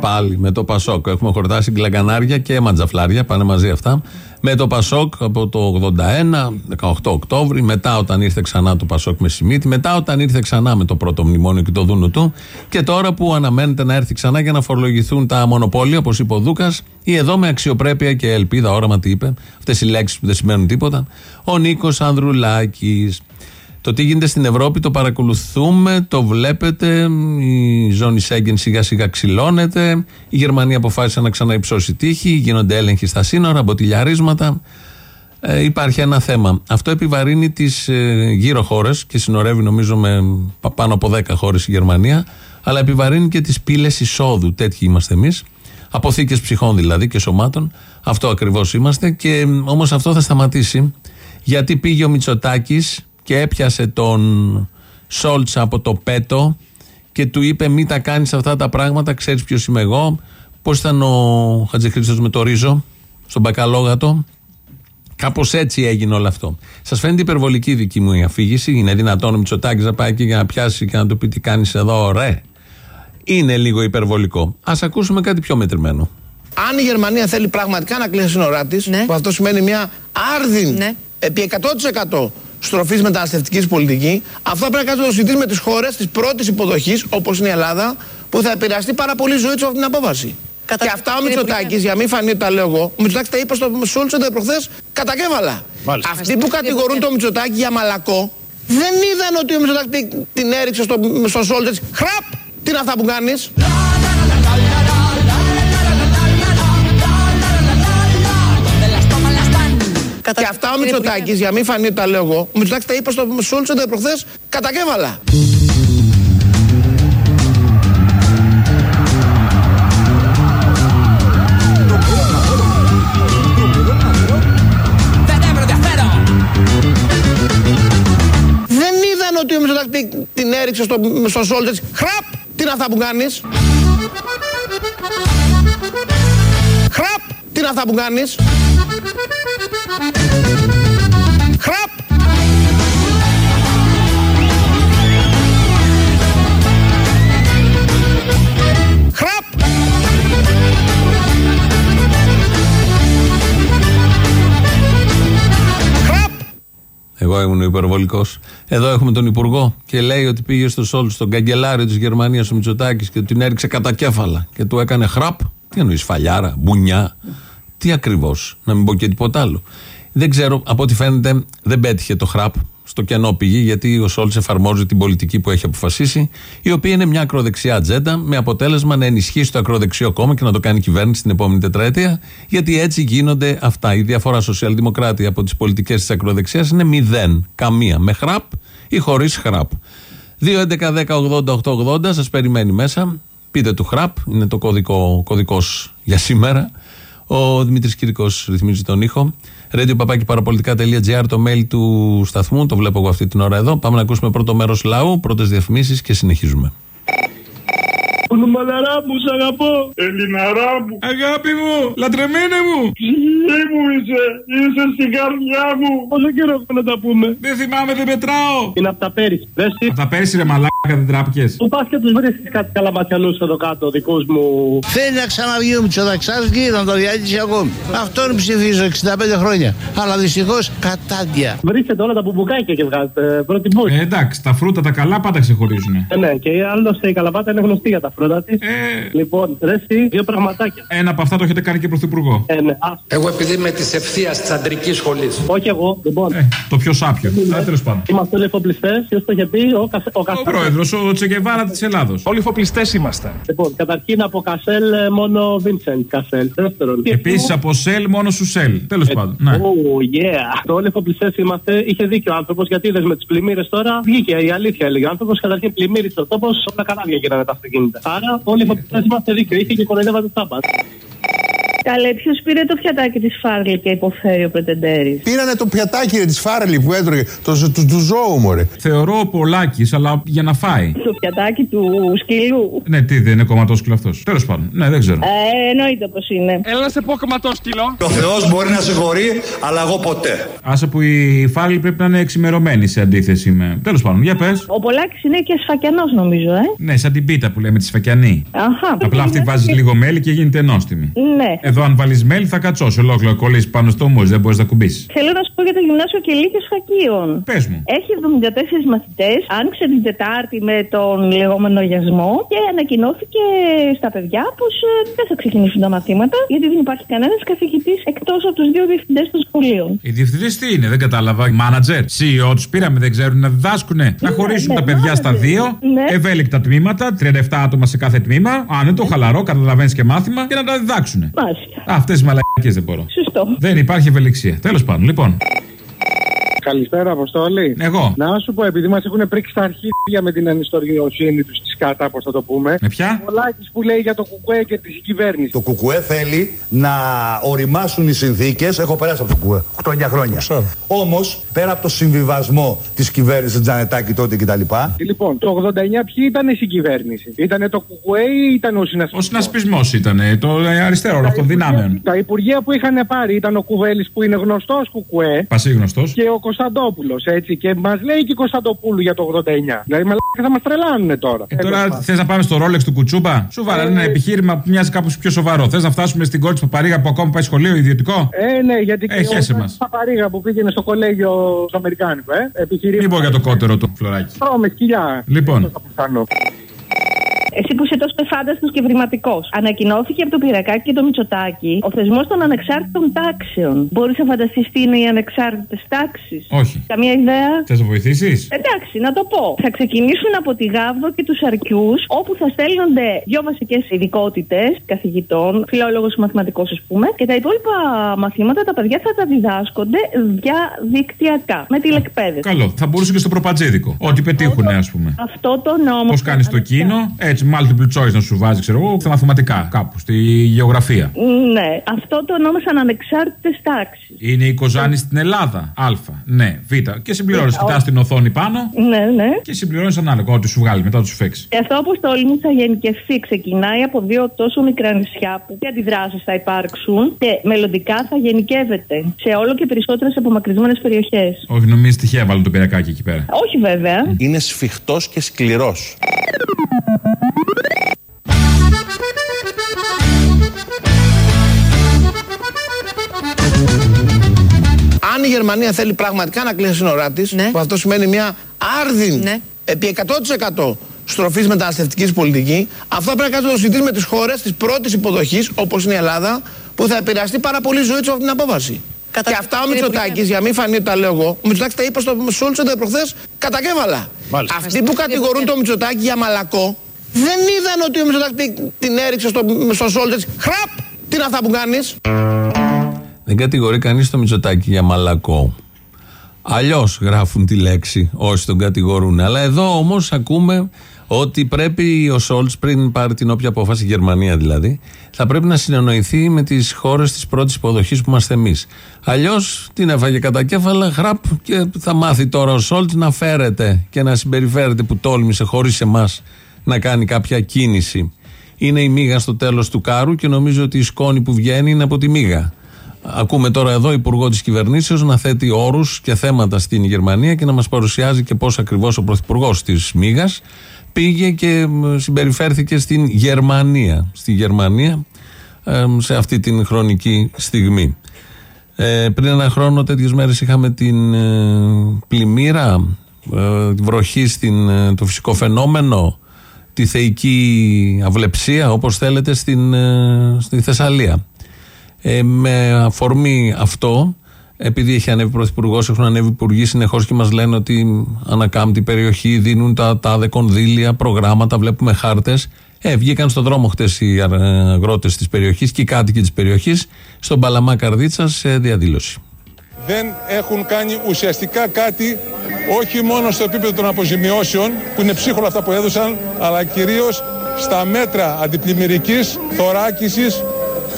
Πάλι με το Πασόκ. Έχουμε χορτάσει γκλαγκανάρια και ματζαφλάρια, πάνε μαζί αυτά. Με το Πασόκ από το 81, 18 Οκτώβρη, μετά όταν ήρθε ξανά το Πασόκ με Σιμίτη, μετά όταν ήρθε ξανά με το πρώτο μνημόνιο και το δούνο του, και τώρα που αναμένεται να έρθει ξανά για να φορολογηθούν τα μονοπόλια, όπως είπε ο Δούκας, ή εδώ με αξιοπρέπεια και ελπίδα, όραμα τι είπε, αυτές οι λέξεις που δεν σημαίνουν τίποτα, ο Νίκος Ανδρουλάκης. Το τι γίνεται στην Ευρώπη το παρακολουθούμε, το βλέπετε. Η ζώνη Σέγγεν σιγά σιγά ξυλώνεται. Η Γερμανία αποφάσισε να ξαναυψώσει τύχη. Γίνονται έλεγχοι στα σύνορα, μποτιλιαρίσματα. Ε, υπάρχει ένα θέμα. Αυτό επιβαρύνει τις ε, γύρω χώρες και συνορεύει νομίζω με πα- πάνω από 10 χώρες η Γερμανία. Αλλά επιβαρύνει και τις πύλες εισόδου. Τέτοιοι είμαστε εμείς. Αποθήκες ψυχών δηλαδή και σωμάτων. Αυτό ακριβώς είμαστε. Και όμως αυτό θα σταματήσει. Γιατί πήγε ο Μητσοτάκης και έπιασε τον Σόλτς από το πέτο και του είπε: Μην τα κάνεις αυτά τα πράγματα. Ξέρεις ποιος είμαι εγώ. Πώς ήταν ο Χατζηχρήστος με το ρίζο στον Μπακαλόγατο. Κάπως έτσι έγινε όλο αυτό. Σας φαίνεται υπερβολική η δική μου η αφήγηση. Είναι δυνατόν ο Μητσοτάκης να πάει εκεί για να πιάσει και να του πει τι κάνεις εδώ, ρε. Είναι λίγο υπερβολικό. Α ακούσουμε κάτι πιο μετρημένο. Αν η Γερμανία θέλει πραγματικά να κλείσει τα σύνορά της, που αυτό σημαίνει μια άρδιν επί 100% στροφής μεταναστευτικής πολιτική, αυτό πρέπει να κάνει το συζητήσει με τι χώρε της πρώτης υποδοχής, όπως είναι η Ελλάδα, που θα επηρεαστεί πάρα πολύ η ζωή του από την απόφαση. και αυτά ο κύριε Μητσοτάκης, για μην φανεί ότι τα λέω εγώ, ο Μητσοτάκης τα είπε στο Σούλτ εδώ προχθές κατά κέβαλα. Μάλιστα. Αυτοί που κατηγορούν τον Μητσοτάκη για μαλακό, δεν είδαν ότι ο Μητσοτάκης την έριξε στο, στο Σόλτ έτσι. Χραπ! Τι είναι αυτά που κάνεις; Και αυτά ο Μητσοτάκη, για μην φανεί ότι τα λέω εγώ, ο Μητσοτάκη τα είπε στο Σούλτ εδώ προχθέ κατά κέβαλα. Cerebro de acero. Δεν είδαν ότι ο Μητσοτάκη την έριξε στο, στο Σόλτ έτσι. Χραπ! Τι είναι αυτά που κάνεις; Χραπ! Τι είναι αυτά που κάνεις; Χραπ! Χραπ! Χραπ! Εγώ ήμουν ο υπερβολικός. Εδώ έχουμε τον Υπουργό και λέει ότι πήγε στο Σόλτς, στον καγκελάριο της Γερμανίας, ο Μητσοτάκης και του την έριξε κατακέφαλα και του έκανε χραπ. Τι εννοείς, φαλιάρα, μπουνιά. Τι ακριβώς, να μην πω και τίποτα άλλο. Δεν ξέρω, από ό,τι φαίνεται δεν πέτυχε το χραπ. Στο κενό πήγε, γιατί ο Σόλτς εφαρμόζει την πολιτική που έχει αποφασίσει, η οποία είναι μια ακροδεξιά ατζέντα, με αποτέλεσμα να ενισχύσει το ακροδεξιό κόμμα και να το κάνει κυβέρνηση την επόμενη τετραετία, γιατί έτσι γίνονται αυτά. Η διαφορά σοσιαλδημοκράτη από τις πολιτικές της ακροδεξιάς είναι μηδέν. Καμία. Με χραπ ή χωρίς χραπ. 2.11.10.80.880 σας περιμένει μέσα. Πείτε του χραπ, είναι το κωδικό, κωδικός για σήμερα. Ο Δημήτρης Κυρικός ρυθμίζει τον ήχο. radio το mail του σταθμού, το βλέπω εγώ αυτή την ώρα εδώ. Πάμε να ακούσουμε πρώτο μέρος λαού, πρώτες διαφημίσεις και συνεχίζουμε. Ονοματαρά μου, σ' αγαπώ. Ελληναρά μου. Αγάπη μου, λατρεμένε μου. Ψυχή μου είσαι, είσαι στην καρδιά μου. Πόσο καιρό έχουμε να τα πούμε; Δεν θυμάμαι, δεν μετράω. Είναι από τα πέρυσι. Από τα πέρυσι ρε μαλάκα δεν τράπηκες. Πού πας και τους βρίσκεις κάτι καλαματιανούς εδώ κάτω, δικούς μου; Θέλει να ξαναβγεί ο Μητσοταξάς και να το διαλύσει ακόμη. Αυτόν ψηφίζω 65 χρόνια. Αλλά δυστυχώς κατάντια. Βρίσκεται όλα τα μπουμπουκάκια και βγάζετε πρώτη μπούκ. Ε, εντάξει, τα φρούτα τα καλά πάντα ξεχωρίζουν. Ε, ναι, και άλλωστε η καλαπάτα είναι γνωστή για τα φρούτα. Πρώτα της. Λοιπόν, ρε, εσύ, δύο πραγματάκια. Ένα από αυτά το έχετε κάνει και πρωθυπουργό. Ε, ναι, ας. Εγώ επειδή είμαι της ευθείας της αντρικής σχολής. Όχι εγώ, λοιπόν. Το πιο σάπιο. Αλλά τέλος πάντων. Είμαστε όλοι εφοπλιστές. Ποιος το είχε πει, ο, Κασε, ο Ο Κασέλ. πρόεδρος, ο Τσεκεβάρα της Ελλάδος. Όλοι φοπλιστέ είμαστε. Λοιπόν, καταρχήν από Κασέλ ε, μόνο Βίνσεντ Κασέλ. Δεύτερον. Επίσης από σελ μόνο σου σελ. Τέλος πάντων. Ναι. Oh, yeah. Το όλοι εφοπλιστές είμαστε. Είχε δίκιο ο άνθρωπος γιατί είδες με τις πλημμύρες τώρα. Βγήκε η αλήθεια έλεγε. Ο άνθρωπος καταρχήν πλημμύρισε ο τόπος. Όλα κανάλια γίνανε τα αυτοκίνητα. Άρα όλοι οι εφοπλιστέ είμαστε δίκιο. Είχε και κοροϊδεύατε τσάμπα. Καλέ, ποιος πήρε το πιατάκι της Φάρλι και υποφέρει ο Πρετεντέρης; Πήρανε το πιατάκι ρε, της Φάρελη που έτρωγε, το, ζ- του, του ζώου μωρέ. Θεωρώ πολλάκι, αλλά για να φάει. Το πιατάκι του σκυλού. Ναι, τι δεν είναι κομματόσκυλο αυτός. Τέλος πάντων. Ναι, δεν ξέρω. Ε, εννοείται πως είναι. Έλα να σε πω κομματόσκυλο. Ο Θεός μπορεί να συγχωρεί, αλλά εγώ ποτέ. Άσε που η Φάρλι πρέπει να είναι εξημερωμένη σε αντίθεση με. Τέλος πάντων, για πες. Ο Πολάκης είναι και σφακιανός, νομίζω, ε. Ναι, σαν την πίτα που λέμε τη σφακιανή. Αχά. Απλά αυτή βάζεις λίγο μέλι και γίνεται νόστιμη. Ναι. Εδώ, αν βάλεις μέλι, θα κατσώσει ολόκληρο κολλήσεις πάνω στο μου, δεν μπορείς να κουμπίσεις. Θέλω να σου πω για το γυμνάσιο και λίγε φακίων. Πες μου. Έχει 74 μαθητές, άνοιξε την Τετάρτη με τον λεγόμενο γιασμό και ανακοινώθηκε στα παιδιά πως δεν θα ξεκινήσουν τα μαθήματα γιατί δεν υπάρχει κανένας καθηγητής εκτός από τους δύο διευθυντές των σχολείων. Οι διευθυντές τι είναι, δεν κατάλαβα. Μάνατζερ, CEO τους πήραμε, δεν ξέρουν να διδάσκουνε. Να χωρίσουν ναι, τα παιδιά στα δύο, Ναι. ευέλικτα τμήματα, 37 άτομα σε κάθε τμήμα, άνετο, χαλαρό, καταλαβαίνεις και μάθημα και να τα διδάξουνε. Μάλιστα. Αυτές τι μαλακίες δεν μπορώ. Σωστό. Δεν υπάρχει ευελιξία. Τέλος πάντων, λοιπόν. Καλησπέρα, Αποστόλη. Εγώ. Να σου πω, επειδή μας έχουν πρίξει τα αρχίδια με την ανιστοριοσύνη τους στη σκάτα, πώς θα το πούμε. Με ποια; Ο Λάκης που λέει για το κουκουέ και τη κυβέρνηση. Το κουκουέ θέλει να οριμάσουν οι συνθήκες. Έχω περάσει από το κουκουέ 8-9 χρόνια. Όμως, πέρα από το συμβιβασμό της κυβέρνησης Τζανετάκη τότε κτλ. Λοιπόν, το 89 ποιοι ήταν στην κυβέρνηση; Ήτανε το κουκουέ ή ήταν ο συνασπισμός; Ο συνασπισμός ήταν το αριστερό όλο των δυνάμεων. Τα υπουργεία που είχαν πάρει ήταν ο Κουβέλης που είναι γνωστός κουκουέ. Πασίγνωστος. Και ο Κωνσταντόπουλος, έτσι. Και μας λέει και η Κωνσταντοπούλου για το 89. Δηλαδή, μαλάκα θα μας τρελάνουν τώρα. Ε, τώρα θες να πάμε στο ρόλεξ του Κουτσούπα; Σοβαρά, είναι ένα επιχείρημα που μοιάζει κάπως πιο σοβαρό. Θες να φτάσουμε στην κόρη του Παπαρίγα που ακόμα πάει σχολείο ιδιωτικό; Ε, ναι, γιατί Ε, χέσε μας. Παπαρίγα που πήγαινε στο κολέγιο στο Αμερικάνικο, ε. Επιχειρήμα. Μην πω για το κότερο του φλωράκι. Τρώμε σκυλιά. Λοιπόν. Εσύ που είσαι τόσο εφάνταστο και βρηματικό. Ανακοινώθηκε από το Πυρακάκι και το Μητσοτάκι ο θεσμός των ανεξάρτητων τάξεων. Μπορείς να φανταστείς τι είναι οι ανεξάρτητες τάξεις; Όχι. Καμία ιδέα; Θε να βοηθήσεις; Εντάξει, να το πω. Θα ξεκινήσουν από τη Γάβδο και τους Αρκιούς, όπου θα στέλνονται δύο βασικές ειδικότητες καθηγητών, φιλόλογος μαθηματικός, ας πούμε, και τα υπόλοιπα μαθήματα τα παιδιά θα τα διδάσκονται διαδικτυακά, με τηλεκπαίδευση. Καλό. Θα μπορούσε και στο προπατζίδικο. Ό,τι πετύχουν, ας πούμε. Αυτό το νόμο. Πώς κάνεις το κίνο, έτσι, multiple choice να σου βάζει, ξέρω εγώ, στα μαθηματικά, κάπου, στη γεωγραφία. Ναι, αυτό το ονόμασαν ανεξάρτητες τάξεις. Είναι η Κοζάνη στην Ελλάδα. Α. Ναι. Β. Και συμπληρώνεις. Β, Κοιτάς όχι. την οθόνη πάνω Ναι, ναι. και συμπληρώνεις ανάλογα. Ό,τι σου βγάλει μετά του φέξεις. Και αυτό αποστολή μου θα γενικευθεί. Ξεκινάει από δύο τόσο μικρά νησιά που και αντιδράσεις θα υπάρξουν και μελλοντικά θα γενικεύεται σε όλο και περισσότερες απομακρυσμένες περιοχές. Όχι, νομίζει τυχαία βάλω το πυρακάκι εκεί πέρα. Όχι βέβαια. Είναι σφιχτός και σκληρός. Αν η Γερμανία θέλει πραγματικά να κλείσει τα σύνορά της, που αυτό σημαίνει μια άρδιν επί 100% στροφής μεταναστευτικής πολιτική, αυτό πρέπει να κάνει το συζητήσει με τι χώρε της πρώτης υποδοχής, όπως είναι η Ελλάδα, που θα επηρεαστεί πάρα πολύ η ζωή τους από την απόφαση. Και αυτά ο κύριε Μητσοτάκης, Υπουργέ. για μην φανεί ότι τα λέω εγώ, ο Μητσοτάκης τα είπε στο Σόλτς εδώ προχθές κατακέφαλα. Αυτοί που κατηγορούν το Μητσοτάκη για μαλακό, δεν είδαν ότι ο Μητσοτάκης την έριξε στο, στο Σόλτς. Χραπ! Τι είναι αυτά που κάνεις; Δεν κατηγορεί κανείς το Μητσοτάκη για μαλακό. Αλλιώς γράφουν τη λέξη όσοι τον κατηγορούν. Αλλά εδώ όμως ακούμε ότι πρέπει ο Σόλτς πριν πάρει την όποια απόφαση, η Γερμανία δηλαδή, θα πρέπει να συνεννοηθεί με τις χώρες της πρώτης υποδοχής που είμαστε εμείς. Αλλιώς την έφαγε κατά κέφαλα, χραπ και θα μάθει τώρα ο Σόλτς να φέρεται και να συμπεριφέρεται που τόλμησε χωρίς εμάς να κάνει κάποια κίνηση. Είναι η μίγα στο τέλος του κάρου και νομίζω ότι η σκόνη που βγαίνει είναι από τη μίγα. Ακούμε τώρα εδώ υπουργό της κυβερνήσεως να θέτει όρους και θέματα στην Γερμανία και να μας παρουσιάζει και πώς ακριβώς ο πρωθυπουργός της Μίγα πήγε και μ, συμπεριφέρθηκε στην Γερμανία. Στη Γερμανία ε, σε αυτή την χρονική στιγμή. Ε, πριν ένα χρόνο, τέτοιες μέρες είχαμε την ε, πλημμύρα, ε, τη βροχή στην, ε, το φυσικό φαινόμενο, τη θεϊκή αυλεψία, όπως θέλετε, στην, ε, στη Θεσσαλία. Ε, με αφορμή αυτό, επειδή έχει ανέβει πρωθυπουργός, έχουν ανέβει υπουργοί συνεχώς και μας λένε ότι ανακάμπτει η περιοχή, δίνουν τα τάδε κονδύλια, προγράμματα, βλέπουμε χάρτες. Ε, βγήκαν στον δρόμο χτες οι αγρότες της περιοχής και οι κάτοικοι της περιοχής στον Παλαμά Καρδίτσα σε διαδήλωση. Δεν έχουν κάνει ουσιαστικά κάτι όχι μόνο στο επίπεδο των αποζημιώσεων που είναι ψύχολα αυτά που έδωσαν αλλά κυρίως στα μέτρα αντιπλημμυρικής θωράκισης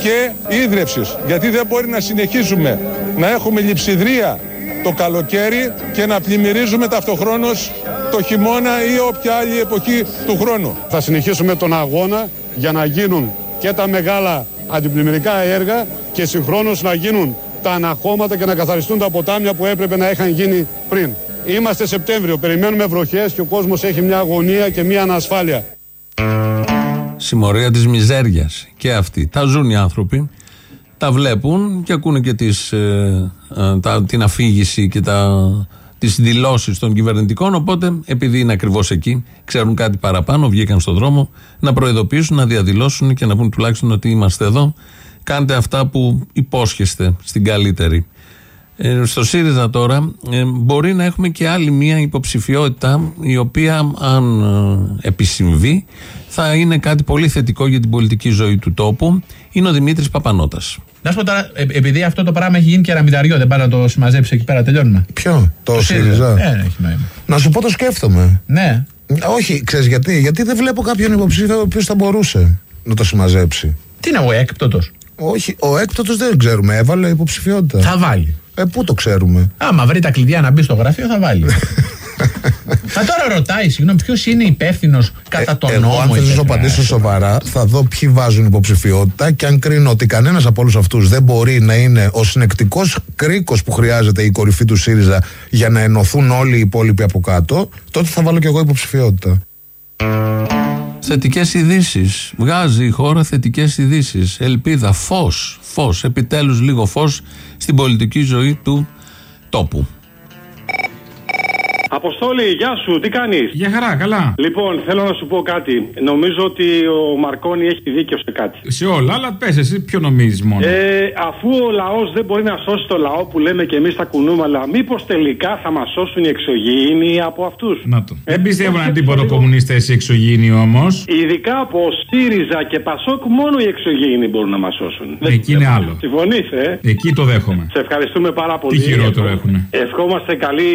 και ίδρυυσης γιατί δεν μπορεί να συνεχίζουμε να έχουμε λειψιδρία το καλοκαίρι και να πλημμυρίζουμε ταυτοχρόνως το χειμώνα ή όποια άλλη εποχή του χρόνου. Θα συνεχίσουμε τον αγώνα για να γίνουν και τα μεγάλα αντιπλημμυρικά έργα και συγχρόνως να γίνουν τα αναχώματα και να καθαριστούν τα ποτάμια που έπρεπε να είχαν γίνει πριν. Είμαστε Σεπτέμβριο, περιμένουμε βροχές και ο κόσμος έχει μια αγωνία και μια ανασφάλεια. Συμμορία της μιζέριας και αυτή. Τα ζουν οι άνθρωποι, τα βλέπουν και ακούνε και τις, ε, ε, τα, την αφήγηση και τα, τις δηλώσεις των κυβερνητικών οπότε επειδή είναι ακριβώς εκεί ξέρουν κάτι παραπάνω, βγήκαν στον δρόμο να προειδοποιήσουν, να διαδηλώσουν και να πούν τουλάχιστον ότι είμαστε εδώ κάντε αυτά που υπόσχεστε στην καλύτερη ε, στο ΣΥΡΙΖΑ τώρα ε, μπορεί να έχουμε και άλλη μία υποψηφιότητα η οποία αν ε, επισυμβεί θα είναι κάτι πολύ θετικό για την πολιτική ζωή του τόπου είναι ο Δημήτρης Παπανώτας Να σου πω τώρα, ε, επειδή αυτό το πράγμα έχει γίνει και ραμιδαριό, δεν πάει να το συμμαζέψει εκεί πέρα, τελειώνουμε. Ποιο, το, ΣΥΡΙΖΑ. Ε, έχει νόημα. Να σου πω το σκέφτομαι. Ναι. Όχι, ξέρεις γιατί. Γιατί δεν βλέπω κάποιον υποψήφιο ο οποίος θα μπορούσε να το συμμαζέψει. Τι είναι ο έκπτωτος. Όχι, ο έκπτωτο δεν ξέρουμε. Έβαλε υποψηφιότητα. Θα βάλει. Ε, πού το ξέρουμε; Άμα βρει τα κλειδιά να μπει στο γραφείο, θα βάλει. Μα τώρα ρωτάει, συγγνώμη, ποιος είναι υπεύθυνος κατά τον Εγώ, νόμο. αν θες να σου etc. απαντήσω σοβαρά, θα δω ποιοι βάζουν υποψηφιότητα και αν κρίνω ότι κανένας από όλους αυτούς δεν μπορεί να είναι ο συνεκτικός κρίκος που χρειάζεται η κορυφή του ΣΥΡΙΖΑ για να ενωθούν όλοι οι υπόλοιποι από κάτω, τότε θα βάλω κι εγώ υποψηφιότητα. Θετικές ειδήσεις. Βγάζει η χώρα θετικές ειδήσεις. Ελπίδα, φως. Φως. Επιτέλους λίγο φως στην πολιτική ζωή του τόπου. Αποστόλη, γεια σου, τι κάνεις; Για χαρά, καλά. Λοιπόν, θέλω να σου πω κάτι. Νομίζω ότι ο Μαρκόνι έχει δίκιο σε κάτι. Σε όλα, αλλά πες εσύ, ποιο νομίζεις μόνο; Ε, αφού ο λαός δεν μπορεί να σώσει το λαό που λέμε και εμείς τα κουνούμε, αλλά μήπως τελικά θα μας σώσουν οι εξωγήινοι από αυτούς; Να το. Δεν πιστεύουν τίποτα κομμουνιστές οι εξωγήινοι όμως. Ειδικά από ΣΥΡΙΖΑ και ΠΑΣΟΚ, μόνο οι εξωγήινοι μπορούν να μας σώσουν. Εκεί είναι άλλο. Συμφωνεί, ε. Εκεί το δέχομαι. Σε ευχαριστούμε πάρα πολύ. Τι χειρότερο έχουνε. Ευχόμαστε καλή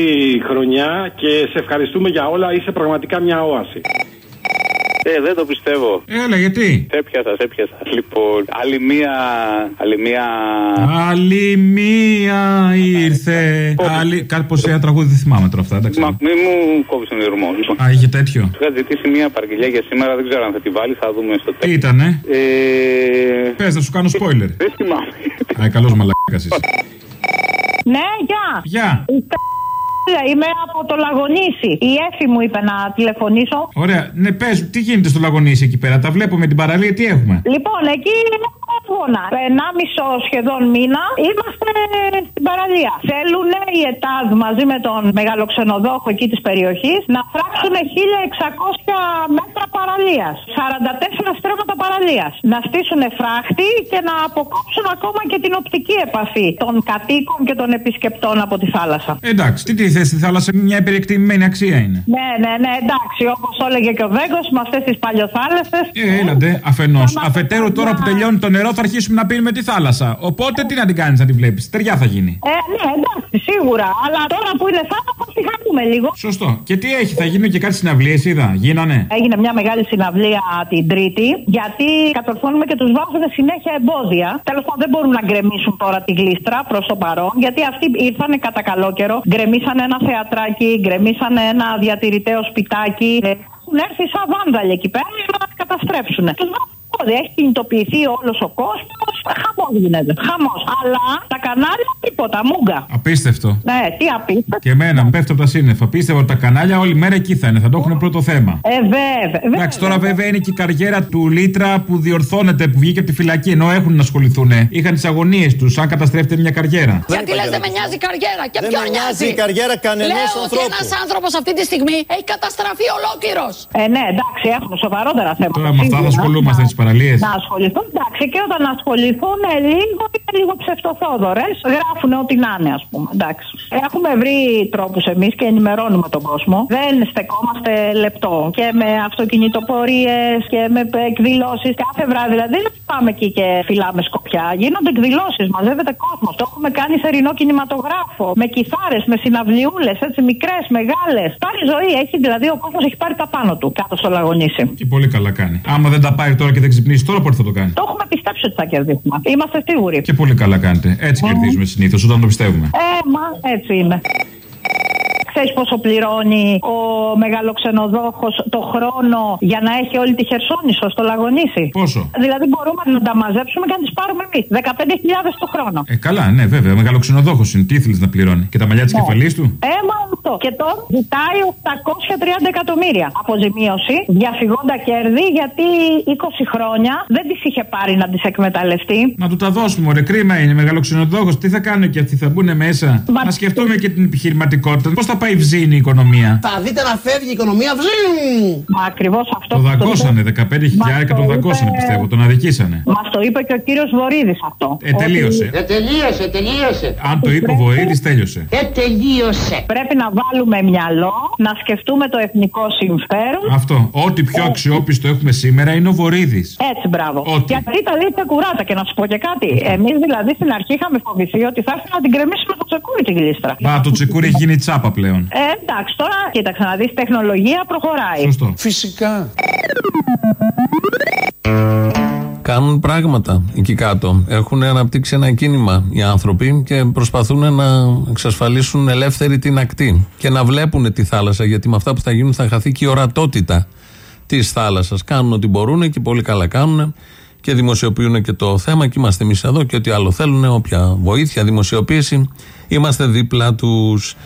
χρονιά και σε ευχαριστούμε για όλα. Είσαι πραγματικά μια όαση. Ε, δεν το πιστεύω. Έλα, γιατί; Σε έπιασα, σε έπιασα. Λοιπόν, άλλη μία. Άλλη μία. Άλλη μία ήρθε. Άλλη... Κάτι πως ένα τραγούδι δεν θυμάμαι τώρα αυτά. εντάξει. Μα μη μου κόβει τον ηρμό. Λοιπόν, Α, είχε τέτοιο. σου είχα ζητήσει μία παραγγελιά για σήμερα, δεν ξέρω αν θα τη βάλει, θα δούμε στο Τι τέλο. ήτανε; Ε, Πες, να σου κάνω spoiler. δεν θυμάμαι. Α, καλός μαλάκα είσαι. Ναι, γεια. Γεια. Η κα- Είμαι από το Λαγονίσι. Η Έφη μου είπε να τηλεφωνήσω. Ωραία, ναι, πες, τι γίνεται στο Λαγονίσι εκεί πέρα. Τα βλέπουμε την παραλία, τι έχουμε; Λοιπόν, εκεί είναι αγώνα. Ενάμισο σχεδόν μήνα είμαστε στην παραλία. Θέλουν οι ΕΤΑΔ μαζί με τον μεγαλοξενοδόχο εκεί της περιοχής να φράξουν 1600 μέτρα παραλίας. 44 στρέμματα παραλίας. Να στήσουν φράχτη και να αποκόψουν ακόμα και την οπτική επαφή των κατοίκων και των επισκεπτών από τη θάλασσα. Εντάξει, τι τη θε στη θάλασσα, μια υπερεκτιμημένη αξία είναι. Ναι, ναι, ναι, εντάξει, όπως το έλεγε και ο Βέγκος, με αυτές τις παλιοθάλασσες. Ε, έλατε, αφενός. Αφετέρου, τώρα που τελειώνει το νερό, θα αρχίσουμε να πίνουμε τη θάλασσα. Οπότε τι να την κάνεις να τη βλέπεις; Τεριά θα γίνει. Ε, ναι, εντάξει, σίγουρα. Αλλά τώρα που είναι θάλασσα, τη χαρούμε λίγο. Σωστό. Και τι έχει, θα γίνουν και κάτι συναυλίες, είδα. Γίνανε. Έγινε μια μεγάλη συναυλία την Τρίτη, γιατί κατορθώνουμε και τους βάζουμε συνέχεια εμπόδια. Τέλος πάντων, δεν μπορούν να γκρεμίσουν τώρα τη γλίστρα προς το παρόν, γιατί αυτοί ήρθαν κατά καλό καιρό, γκρεμίσανε ένα θεατράκι, γκρεμίσανε ένα διατηρηταίο σπιτάκι. Ε, Έχουν έρθει σαν βάνδαλοι εκεί πέρα για να τα καταστρέψουν. Τους βάζουν εμπόδια. Έχει κινητοποιηθεί όλος ο κόσμος. Χαμός γίνεται. Χαμός. Αλλά τα κανάλια τίποτα. Μούγκα. Απίστευτο. Ναι, τι απίστευτο. Και εμένα μου πέφτει από τα σύννεφα. Πίστευα ότι τα κανάλια όλη μέρα εκεί θα είναι. Θα το έχουν πρώτο θέμα. Ε, βέβαια. Εντάξει, τώρα βέβαια είναι και η καριέρα του Λίτρα που διορθώνεται, που βγήκε από τη φυλακή. Ενώ έχουν να ασχοληθούν. Είχαν τις αγωνίες τους, αν καταστρέφεται μια καριέρα. Γιατί λες δεν με νοιάζει η καριέρα. Και Δεν ποιο με νοιάζει νοιάζει; η καριέρα κανενός Λέω ότι ανθρώπου. ένας άνθρωπος αυτή τη στιγμή έχει καταστραφεί ολόκληρος. Ε, ναι, εντάξει, έχουμε σοβαρότερα θέματα. Τώρα με αυτά θα Σίγουρα. ασχολούμαστε τι παραλίες. Να ασχοληθούν, εντάξει, και όταν ασχοληθούν ε, λίγο είναι λίγο ψευτοθόδωρε. Γράφουν ό,τι να είναι, ας πούμε. Εντάξει. Έχουμε βρει τρόπους εμείς και ενημερώνουμε τον κόσμο. Δεν στεκόμαστε λεπτό. Και με αυτοκινητοπορίες και με εκδηλώσεις κάθε βράδυ. Δηλαδή δεν πάμε εκεί και φυλάμε σκοπιά. Γίνονται εκδηλώσεις, μαζεύεται κόσμος. Το έχουμε κάνει θερινό κινηματογράφο. Με κιθάρες, με συναυλιούλες, έτσι μικρές, μεγάλες. Πάρει ζωή, έχει δηλαδή ο κόσμος έχει πάρει τα πάνω του κάτω στο λαγονίσι. Και πολύ καλά κάνει. Άμα δεν τα πάρει τώρα και δεν ξυπνήσει τώρα, πότε θα το κάνει; Το έχουμε πιστέψει ότι θα κερδίσουμε. Είμαστε σίγουροι. Και πολύ καλά κάνετε. Έτσι κερδίζουμε συνήθως όταν το πιστεύουμε. Ε, μα έτσι είναι. Ξέρεις πόσο πληρώνει ο μεγαλοξενοδόχος το χρόνο για να έχει όλη τη Χερσόνησο στο Λαγονίσι; Πόσο; Δηλαδή μπορούμε να τα μαζέψουμε και να τις πάρουμε εμείς. 15.000 το χρόνο. Ε, καλά, ναι, βέβαια. Μεγάλο ξενοδόχο είναι. Τι ήθελες να πληρώνει; Και τα μαλλιά της Ναι. κεφαλής του; Ε, μα αυτό. Και τώρα ζητάει 830 εκατομμύρια αποζημίωση, διαφυγόντα κέρδη, γιατί 20 χρόνια δεν τις είχε πάρει να τις εκμεταλλευτεί. Να του τα δώσουμε, ωραία. Κρίμα είναι. Μεγάλο ξενοδόχο. Τι θα κάνουν και αυτοί, θα μπουν μέσα; Μα- Να σκεφτούμε και την επιχειρηματικότητα. Πώς θα πάει βζίνη η οικονομία; Θα δείτε να φεύγει η οικονομία. Βζζιν! Μα ακριβώς αυτό. Το που δαγκώσανε. είπε- 15 Μας χιλιάρικα το τον δαγκώσανε, είπε- πιστεύω. Τον αδικήσανε. Μας το είπε και ο κύριος Βορύδης αυτό. Ε, τελείωσε. Ότι Ε, τελείωσε, τελείωσε. Αν το είπε ο Βοήδη, τέλειωσε. Ε, τελείωσε. Πρέπει να βάλουμε μυαλό, να σκεφτούμε το εθνικό συμφέρον. Αυτό. Ό,τι πιο αξιόπιστο έχουμε σήμερα είναι ο Βορύδης. Έτσι, μπράβο. Ότι. Γιατί τα λέει τα κουράτα και να σου πω και κάτι. Εμείς δηλαδή στην αρχή είχαμε φοβηθεί ότι θα έρθει να την κρεμίσουμε το τσεκούρι τη γλίστρα. Μα το τσεκούρι έχει γίνει τσάπα πλέον. Ε, εντάξει, τώρα κοίταξε να δεις τεχνολογία προχωράει. Σωστό. Φυσικά. Κάνουν πράγματα εκεί κάτω. Έχουν αναπτύξει ένα κίνημα οι άνθρωποι και προσπαθούν να εξασφαλίσουν ελεύθερη την ακτή και να βλέπουν τη θάλασσα. Γιατί με αυτά που θα γίνουν θα χαθεί και η ορατότητα της θάλασσας. Κάνουν ό,τι μπορούν και πολύ καλά κάνουν και δημοσιοποιούν και το θέμα. Και είμαστε εμείς εδώ και ό,τι άλλο θέλουν, όποια βοήθεια, δημοσιοποίηση, είμαστε δίπλα τους.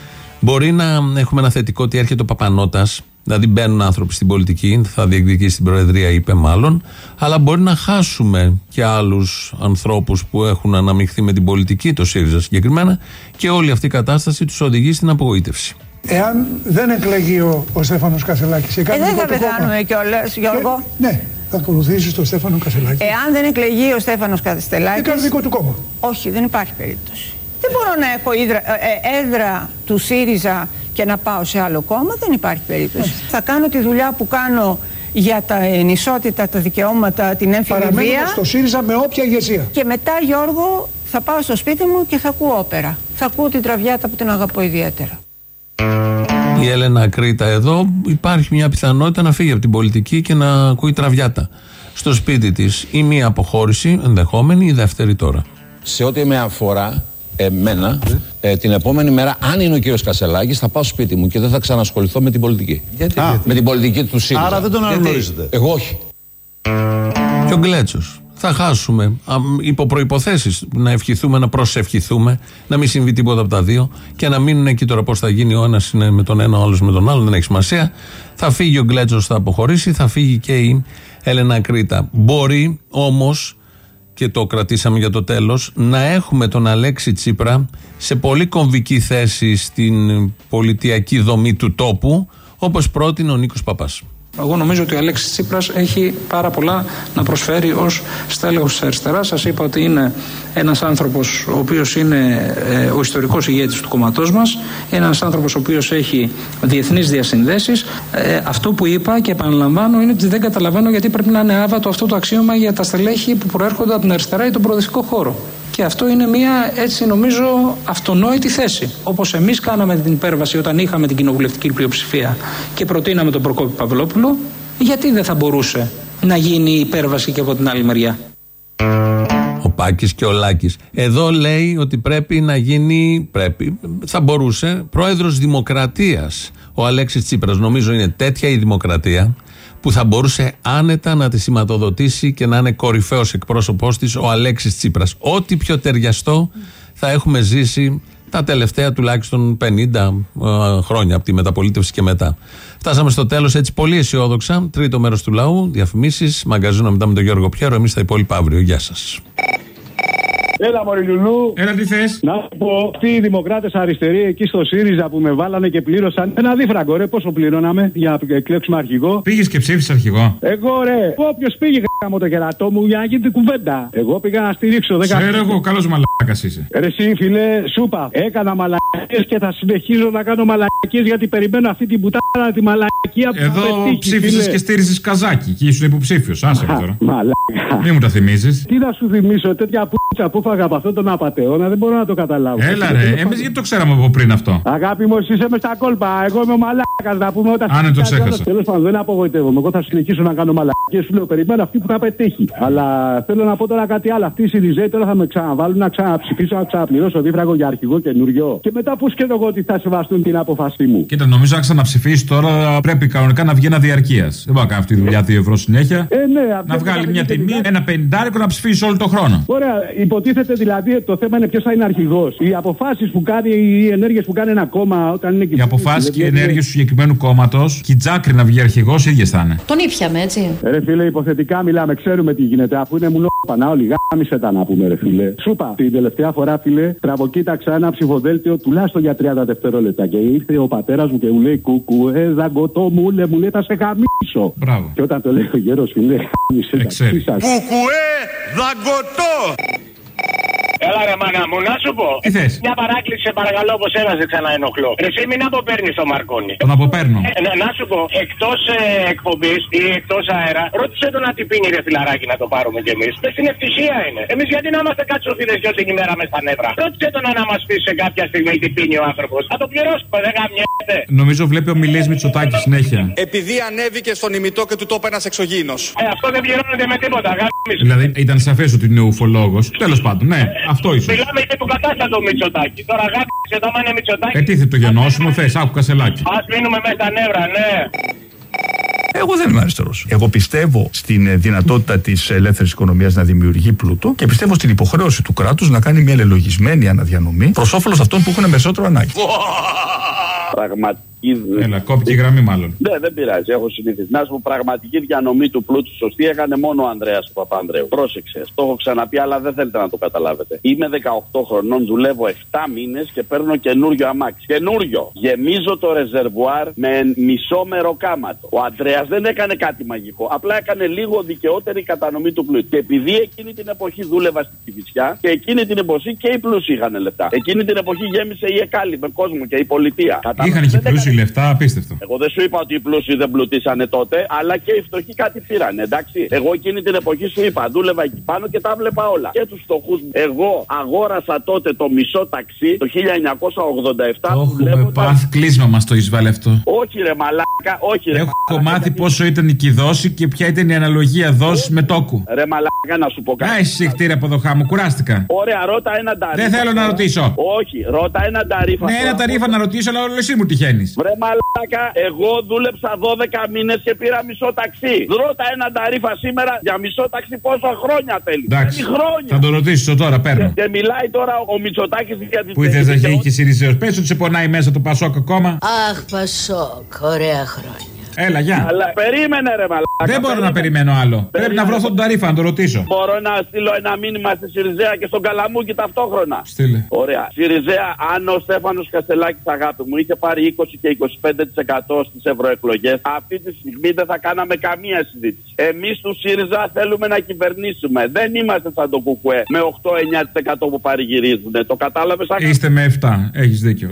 Μπορεί να έχουμε ένα θετικό ότι έρχεται ο Παπανότα, δηλαδή μπαίνουν άνθρωποι στην πολιτική, θα διεκδικήσει την Προεδρία, είπε μάλλον, αλλά μπορεί να χάσουμε και άλλους ανθρώπους που έχουν αναμειχθεί με την πολιτική, το ΣΥΡΙΖΑ συγκεκριμένα, και όλη αυτή η κατάσταση τους οδηγεί στην απογοήτευση. Εάν δεν εκλεγεί ο, ο Στέφανος Κασελάκης Ε, και δεν θα πεθάνουμε κιόλας, Γιώργο. Ναι, θα ακολουθήσει τον Στέφανο Κασελάκη. Εάν δεν εκλεγεί ο Στέφανος Και Καστελάκης... κάνει δικό του κόμμα. Όχι, δεν υπάρχει περίπτωση. Δεν μπορώ να έχω ίδρα, ε, ε, έδρα του ΣΥΡΙΖΑ και να πάω σε άλλο κόμμα. Δεν υπάρχει περίπτωση. Θα κάνω τη δουλειά που κάνω για τα ενισότητα, τα δικαιώματα, την έμφυλη Παραμένουμε βία. στο ΣΥΡΙΖΑ με όποια ηγεσία. Και μετά, Γιώργο, θα πάω στο σπίτι μου και θα ακούω όπερα. Θα ακούω την τραβιάτα που την αγαπώ ιδιαίτερα. Η Έλενα Κρήτα εδώ υπάρχει μια πιθανότητα να φύγει από την πολιτική και να ακούει τραβιάτα στο σπίτι της ή μια αποχώρηση ενδεχόμενη η δεύτερη τώρα. Σε ό,τι με αφορά εμένα, ε, την επόμενη μέρα, αν είναι ο κύριος Κασελάκης, θα πάω σπίτι μου και δεν θα ξανασχοληθώ με την πολιτική. Γιατί; Α, με την πολιτική του ΣΥΡΙΖΑ. Άρα δεν τον Γιατί; αναγνωρίζετε; Εγώ όχι. Και ο Γκλέτσος. Θα χάσουμε α, υπό προϋποθέσεις να ευχηθούμε, να προσευχηθούμε, να μην συμβεί τίποτα από τα δύο και να μείνουν εκεί τώρα πώς θα γίνει ο ένας είναι με τον ένα, ο άλλος με τον άλλο, δεν έχει σημασία. Θα φύγει ο Γκλέτσος, θα αποχωρήσει, θα φύγει και η Έλενα Κρήτα. Μπορεί όμως και το κρατήσαμε για το τέλος, να έχουμε τον Αλέξη Τσίπρα σε πολύ κομβική θέση στην πολιτιακή δομή του τόπου, όπως πρότεινε ο Νίκος Παπάς. Εγώ νομίζω ότι ο Αλέξης Τσίπρας έχει πάρα πολλά να προσφέρει ως στέλεχος της αριστεράς. Σας είπα ότι είναι ένας άνθρωπος ο οποίος είναι ε, ο ιστορικός ηγέτης του κομματός μας. Είναι ένας άνθρωπος ο οποίος έχει διεθνείς διασυνδέσεις. Ε, αυτό που είπα και επαναλαμβάνω είναι ότι δεν καταλαβαίνω γιατί πρέπει να είναι άβατο αυτό το αξίωμα για τα στελέχη που προέρχονται από την αριστερά ή τον προοδευτικό χώρο. Και αυτό είναι μια έτσι νομίζω αυτονόητη θέση. Όπως εμείς κάναμε την υπέρβαση όταν είχαμε την κοινοβουλευτική πλειοψηφία και προτείναμε τον Προκόπη Παυλόπουλο, γιατί δεν θα μπορούσε να γίνει η υπέρβαση και από την άλλη μεριά; Ο Πάκης και ο Λάκης. Εδώ λέει ότι πρέπει να γίνει, πρέπει, θα μπορούσε, πρόεδρος Δημοκρατίας ο Αλέξης Τσίπρας. Νομίζω είναι τέτοια η δημοκρατία που θα μπορούσε άνετα να τη σηματοδοτήσει και να είναι κορυφαίος εκπρόσωπός της ο Αλέξης Τσίπρας. Ό,τι πιο ταιριαστό θα έχουμε ζήσει τα τελευταία τουλάχιστον 50 ε, χρόνια από τη μεταπολίτευση και μετά. Φτάσαμε στο τέλος έτσι πολύ αισιόδοξα. Τρίτο μέρος του λαού, διαφημίσεις, μαγκαζίνο μετά με τον Γιώργο Πιέρο. Εμείς τα υπόλοιπα αύριο. Γεια σας. Έλα, Μωρή Λουλού. Έλα, τι θες; Να σου πω, αυτοί οι δημοκράτες αριστεροί εκεί στο ΣΥΡΙΖΑ που με βάλανε και πλήρωσαν ένα δίφραγκο, ρε. Πόσο πληρώναμε για να εκλέξουμε αρχηγό. Πήγες και ψήφισες αρχηγό. Εγώ, ρε. Όποιος πήγε γάμο το κερατό μου για να γίνει την κουβέντα. Εγώ πήγα να στηρίξω 10 Ξέρω εγώ, καλός μαλάκα είσαι. Ρε, εσύ, φιλέ, σούπα. Έκανα μαλακίες και θα συνεχίζω να κάνω μαλακίες γιατί περιμένω αυτή την πουτάρα τη μαλακία που θα Εδώ πετύχει, ψήφισες φίλε. και στήριζες καζάκι και ήσουν υποψήφιος. Άσε με τώρα. Μαλάκα. Μην μου τα θυμίζεις. Τι να σου θυμίσω, τέτοια πούτσα που φάγα από αυτόν τον απαταιώνα δεν μπορώ να το καταλάβω. Έλα ρε, εμείς γιατί το ξέραμε από πριν αυτό; Αγάπη μου, εσύ είσαι μες στα κόλπα. Εγώ είμαι ο μαλάκας να πούμε όταν. Α, ναι, το ξέχασα. Τέλος πάντων, δεν απογοητεύομαι. Εγώ θα συνεχίσω να κάνω μαλακίες. Σου λέω, περιμένω αυτή που θα πετύχει. Αλλά θέλω να πω τώρα κάτι άλλο. Αυτοί οι Σιριζέοι τώρα θα με ξαναβάλουν να ξαναψηφίσω, να ξαναπληρώσω δίφραγο για αρχηγό καινούριο. Και μετά πώ και εγώ ότι θα σεβαστούν την απόφασή μου. Κοίτα, νομίζω να ξαναψηφίσεις τώρα πρέπει κανονικά να βγει ένα διαρκείας. Δεν μπορεί να κάνει αυτή τη δουλειά 2 ευρώ συνέχεια. Ε, ναι, αυτό Να θα βγάλει κάνει μια και τιμή, δουλειά. ένα πεντάρικο να ψηφίσει όλο τον χρόνο. Ωραία, υποτίθεται δηλαδή το θέμα είναι ποιος θα είναι αρχηγός. Οι αποφάσεις που κάνει, οι ενέργειες που κάνει ένα κόμμα όταν είναι Οι κυβέρνηση, αποφάσεις και οι δηλαδή, ενέργειες του συγκεκριμένου κόμματος και η τζάκρη να βγει αρχηγός ίδιες θα είναι. Τον ήπιαμε, έτσι. Ρε φίλε, υποθετικά μιλάμε, ξέρουμε τι γίνεται. Αφού είναι μουλόπανα, όλοι γάμισε τα να πούμε, ρε φίλε. Σούπα, την τελευταία φορά, φίλε, τραβοκοίταξα ένα ψηφοδέλτιο τουλάχιστον για 30 δευτερόλεπτα. Και ήρθε ο πατέρας μου και μου λέει Κουκουέ, ζαγκωτό μου, λέ, μου λέει, θα σε γαμίσω. Μπράβο. Και όταν το λέει ο γέρος, φίλε, γάμισε τα. ξέρει. Τι σας- Κουκουέ δαγκωτό. Έλα ρε μάνα μου, να σου πω. Τι θες; Μια παράκληση, σε παρακαλώ, όπως ένας δεν ξαναενοχλώ. Ρε, Εσύ μην αποπέρνει το Μαρκόνι. Τον αποπέρνω. Ε, να, να σου πω, εκτός ε, εκπομπής ή εκτός αέρα, ρώτησε τον να τι πίνει ρε φιλαράκι να το πάρουμε κι εμείς. Με στην ευτυχία είναι. Εμείς γιατί να είμαστε κατσοφίδε για την ημέρα μες στα νεύρα. Ρώτησε τον να μας πεις σε κάποια στιγμή τι πίνει ο άνθρωπος. Θα το πληρώσουμε, δεν γαμιέται. Νομίζω βλέπει ο Μιλή Μητσοτάκη συνέχεια. Επειδή ανέβηκε στον ημιτό και του το είπε ένας εξωγήινος. Ε, αυτό δεν πληρώνεται με τίποτα, γάμισε. Δηλαδή ήταν σαφές ότι είναι ουφολόγος. Τέλος πάντων, ναι, αυτό ίσως. Μιλάμε για το κατάστατο Μητσοτάκη. Τώρα γάμισε το άμα είναι Μητσοτάκη. Ετίθεται το γενώσιμο, θες, άκου κασελάκι. Α μείνουμε με τα νεύρα, ναι. Εγώ δεν είμαι αριστερός. Εγώ πιστεύω στην ε, δυνατότητα της ελεύθερης οικονομίας να δημιουργεί πλούτο και πιστεύω στην υποχρέωση του κράτους να κάνει μια λελογισμένη αναδιανομή προς όφελος αυτών που έχουν περισσότερο ανάγκη. Πραγματική. Έλα, κόπηκε η γραμμή μάλλον. Ναι, δεν πειράζει, έχω συνηθίσει. Να σου πω, πραγματική διανομή του πλούτου σωστή έκανε μόνο ο Ανδρέας Παπανδρέου. Πρόσεξε, το έχω ξαναπεί, αλλά δεν θέλετε να το καταλάβετε. Είμαι 18 χρονών, δουλεύω 7 μήνες και παίρνω καινούριο αμάξι. Καινούριο. Γεμίζω το ρεζερβουάρ με μισό μεροκάματο. Ο Ανδρέας δεν έκανε κάτι μαγικό. Απλά έκανε λίγο δικαιότερη κατανομή του πλούτου. Και επειδή εκείνη την εποχή δούλευα στη Κηφισιά και εκείνη την εποχή και οι πλούσιοι είχαν λεφτά. Εκείνη την εποχή γέμισε η Εκάλη με κόσμο και η πολιτεία. Είχαν και πλούσιοι λεφτά, απίστευτο. Εγώ δεν σου είπα ότι οι πλούσιοι δεν πλουτίσανε τότε, αλλά και οι φτωχοί κάτι πήρανε, εντάξει. Εγώ εκείνη την εποχή σου είπα, δούλευα εκεί πάνω και τα βλέπα όλα. Και τους φτωχούς. Εγώ αγόρασα τότε το μισό ταξί το 1987. Το που βλέπω έχουμε τα- πάθει κλείσμα μας το εισβάλλει αυτό. Όχι ρε μαλάκα, όχι ρε. Έχω μάθει πόσο ήταν η κηδόση και ποια ήταν η αναλογία δόσης με τόκου. Ρε μαλάκα να σου πω κάτι. Α, εσύ χτύρια από εδώ χάμου, κουράστηκα. Ωραία, ρώτα ένα ταρίφα. Δεν θέλω να ρωτήσω. Όχι, ρώτα ένα ταρίφα. Ναι, ένα ταρίφα να ρωτήσω, αλλά όλο εσύ μου τυχαίνεις. Βρε μαλάκα, εγώ δούλεψα 12 μήνες και πήρα μισό ταξί. Ρώτα ένα ταρίφα σήμερα για μισό ταξί πόσα χρόνια θέλει. Εντάξει. Θέλει χρόνια. Θα το ρωτήσω τώρα, παίρνω. Και μιλάει τώρα ο Μητσοτάκης για τις Που ήθελες να γίνει και Σιριζέο. Πε ότι σε πονάει μέσα το Πασόκ ακόμα; Αχ, Πασόκ, ωραία χρόνια. Έλα, γεια. Αλλά περίμενε ρε μαλάκα. Δεν μπορώ να περιμένω άλλο. Πρέπει να βρω αυτόν τον ταρίφα να το ρωτήσω. Μπορώ να στείλω ένα μήνυμα στη Σιριζέα και στον Καλαμούκι ταυτόχρονα. Στείλε. Ωραία. Σιριζέα, αν ο Στέφανος Καστελάκης, αγάπη μου, είχε πάρει 20 και 25% στις ευρωεκλογές, αυτή τη στιγμή δεν θα κάναμε καμία συζήτηση. Εμείς του ΣΥΡΙΖΑ θέλουμε να κυβερνήσουμε. Δεν είμαστε σαν το Κουκουέ με 8-9% που παρηγυρίζουν. Το κατάλαβες, Είστε με 7. Έχεις δίκιο.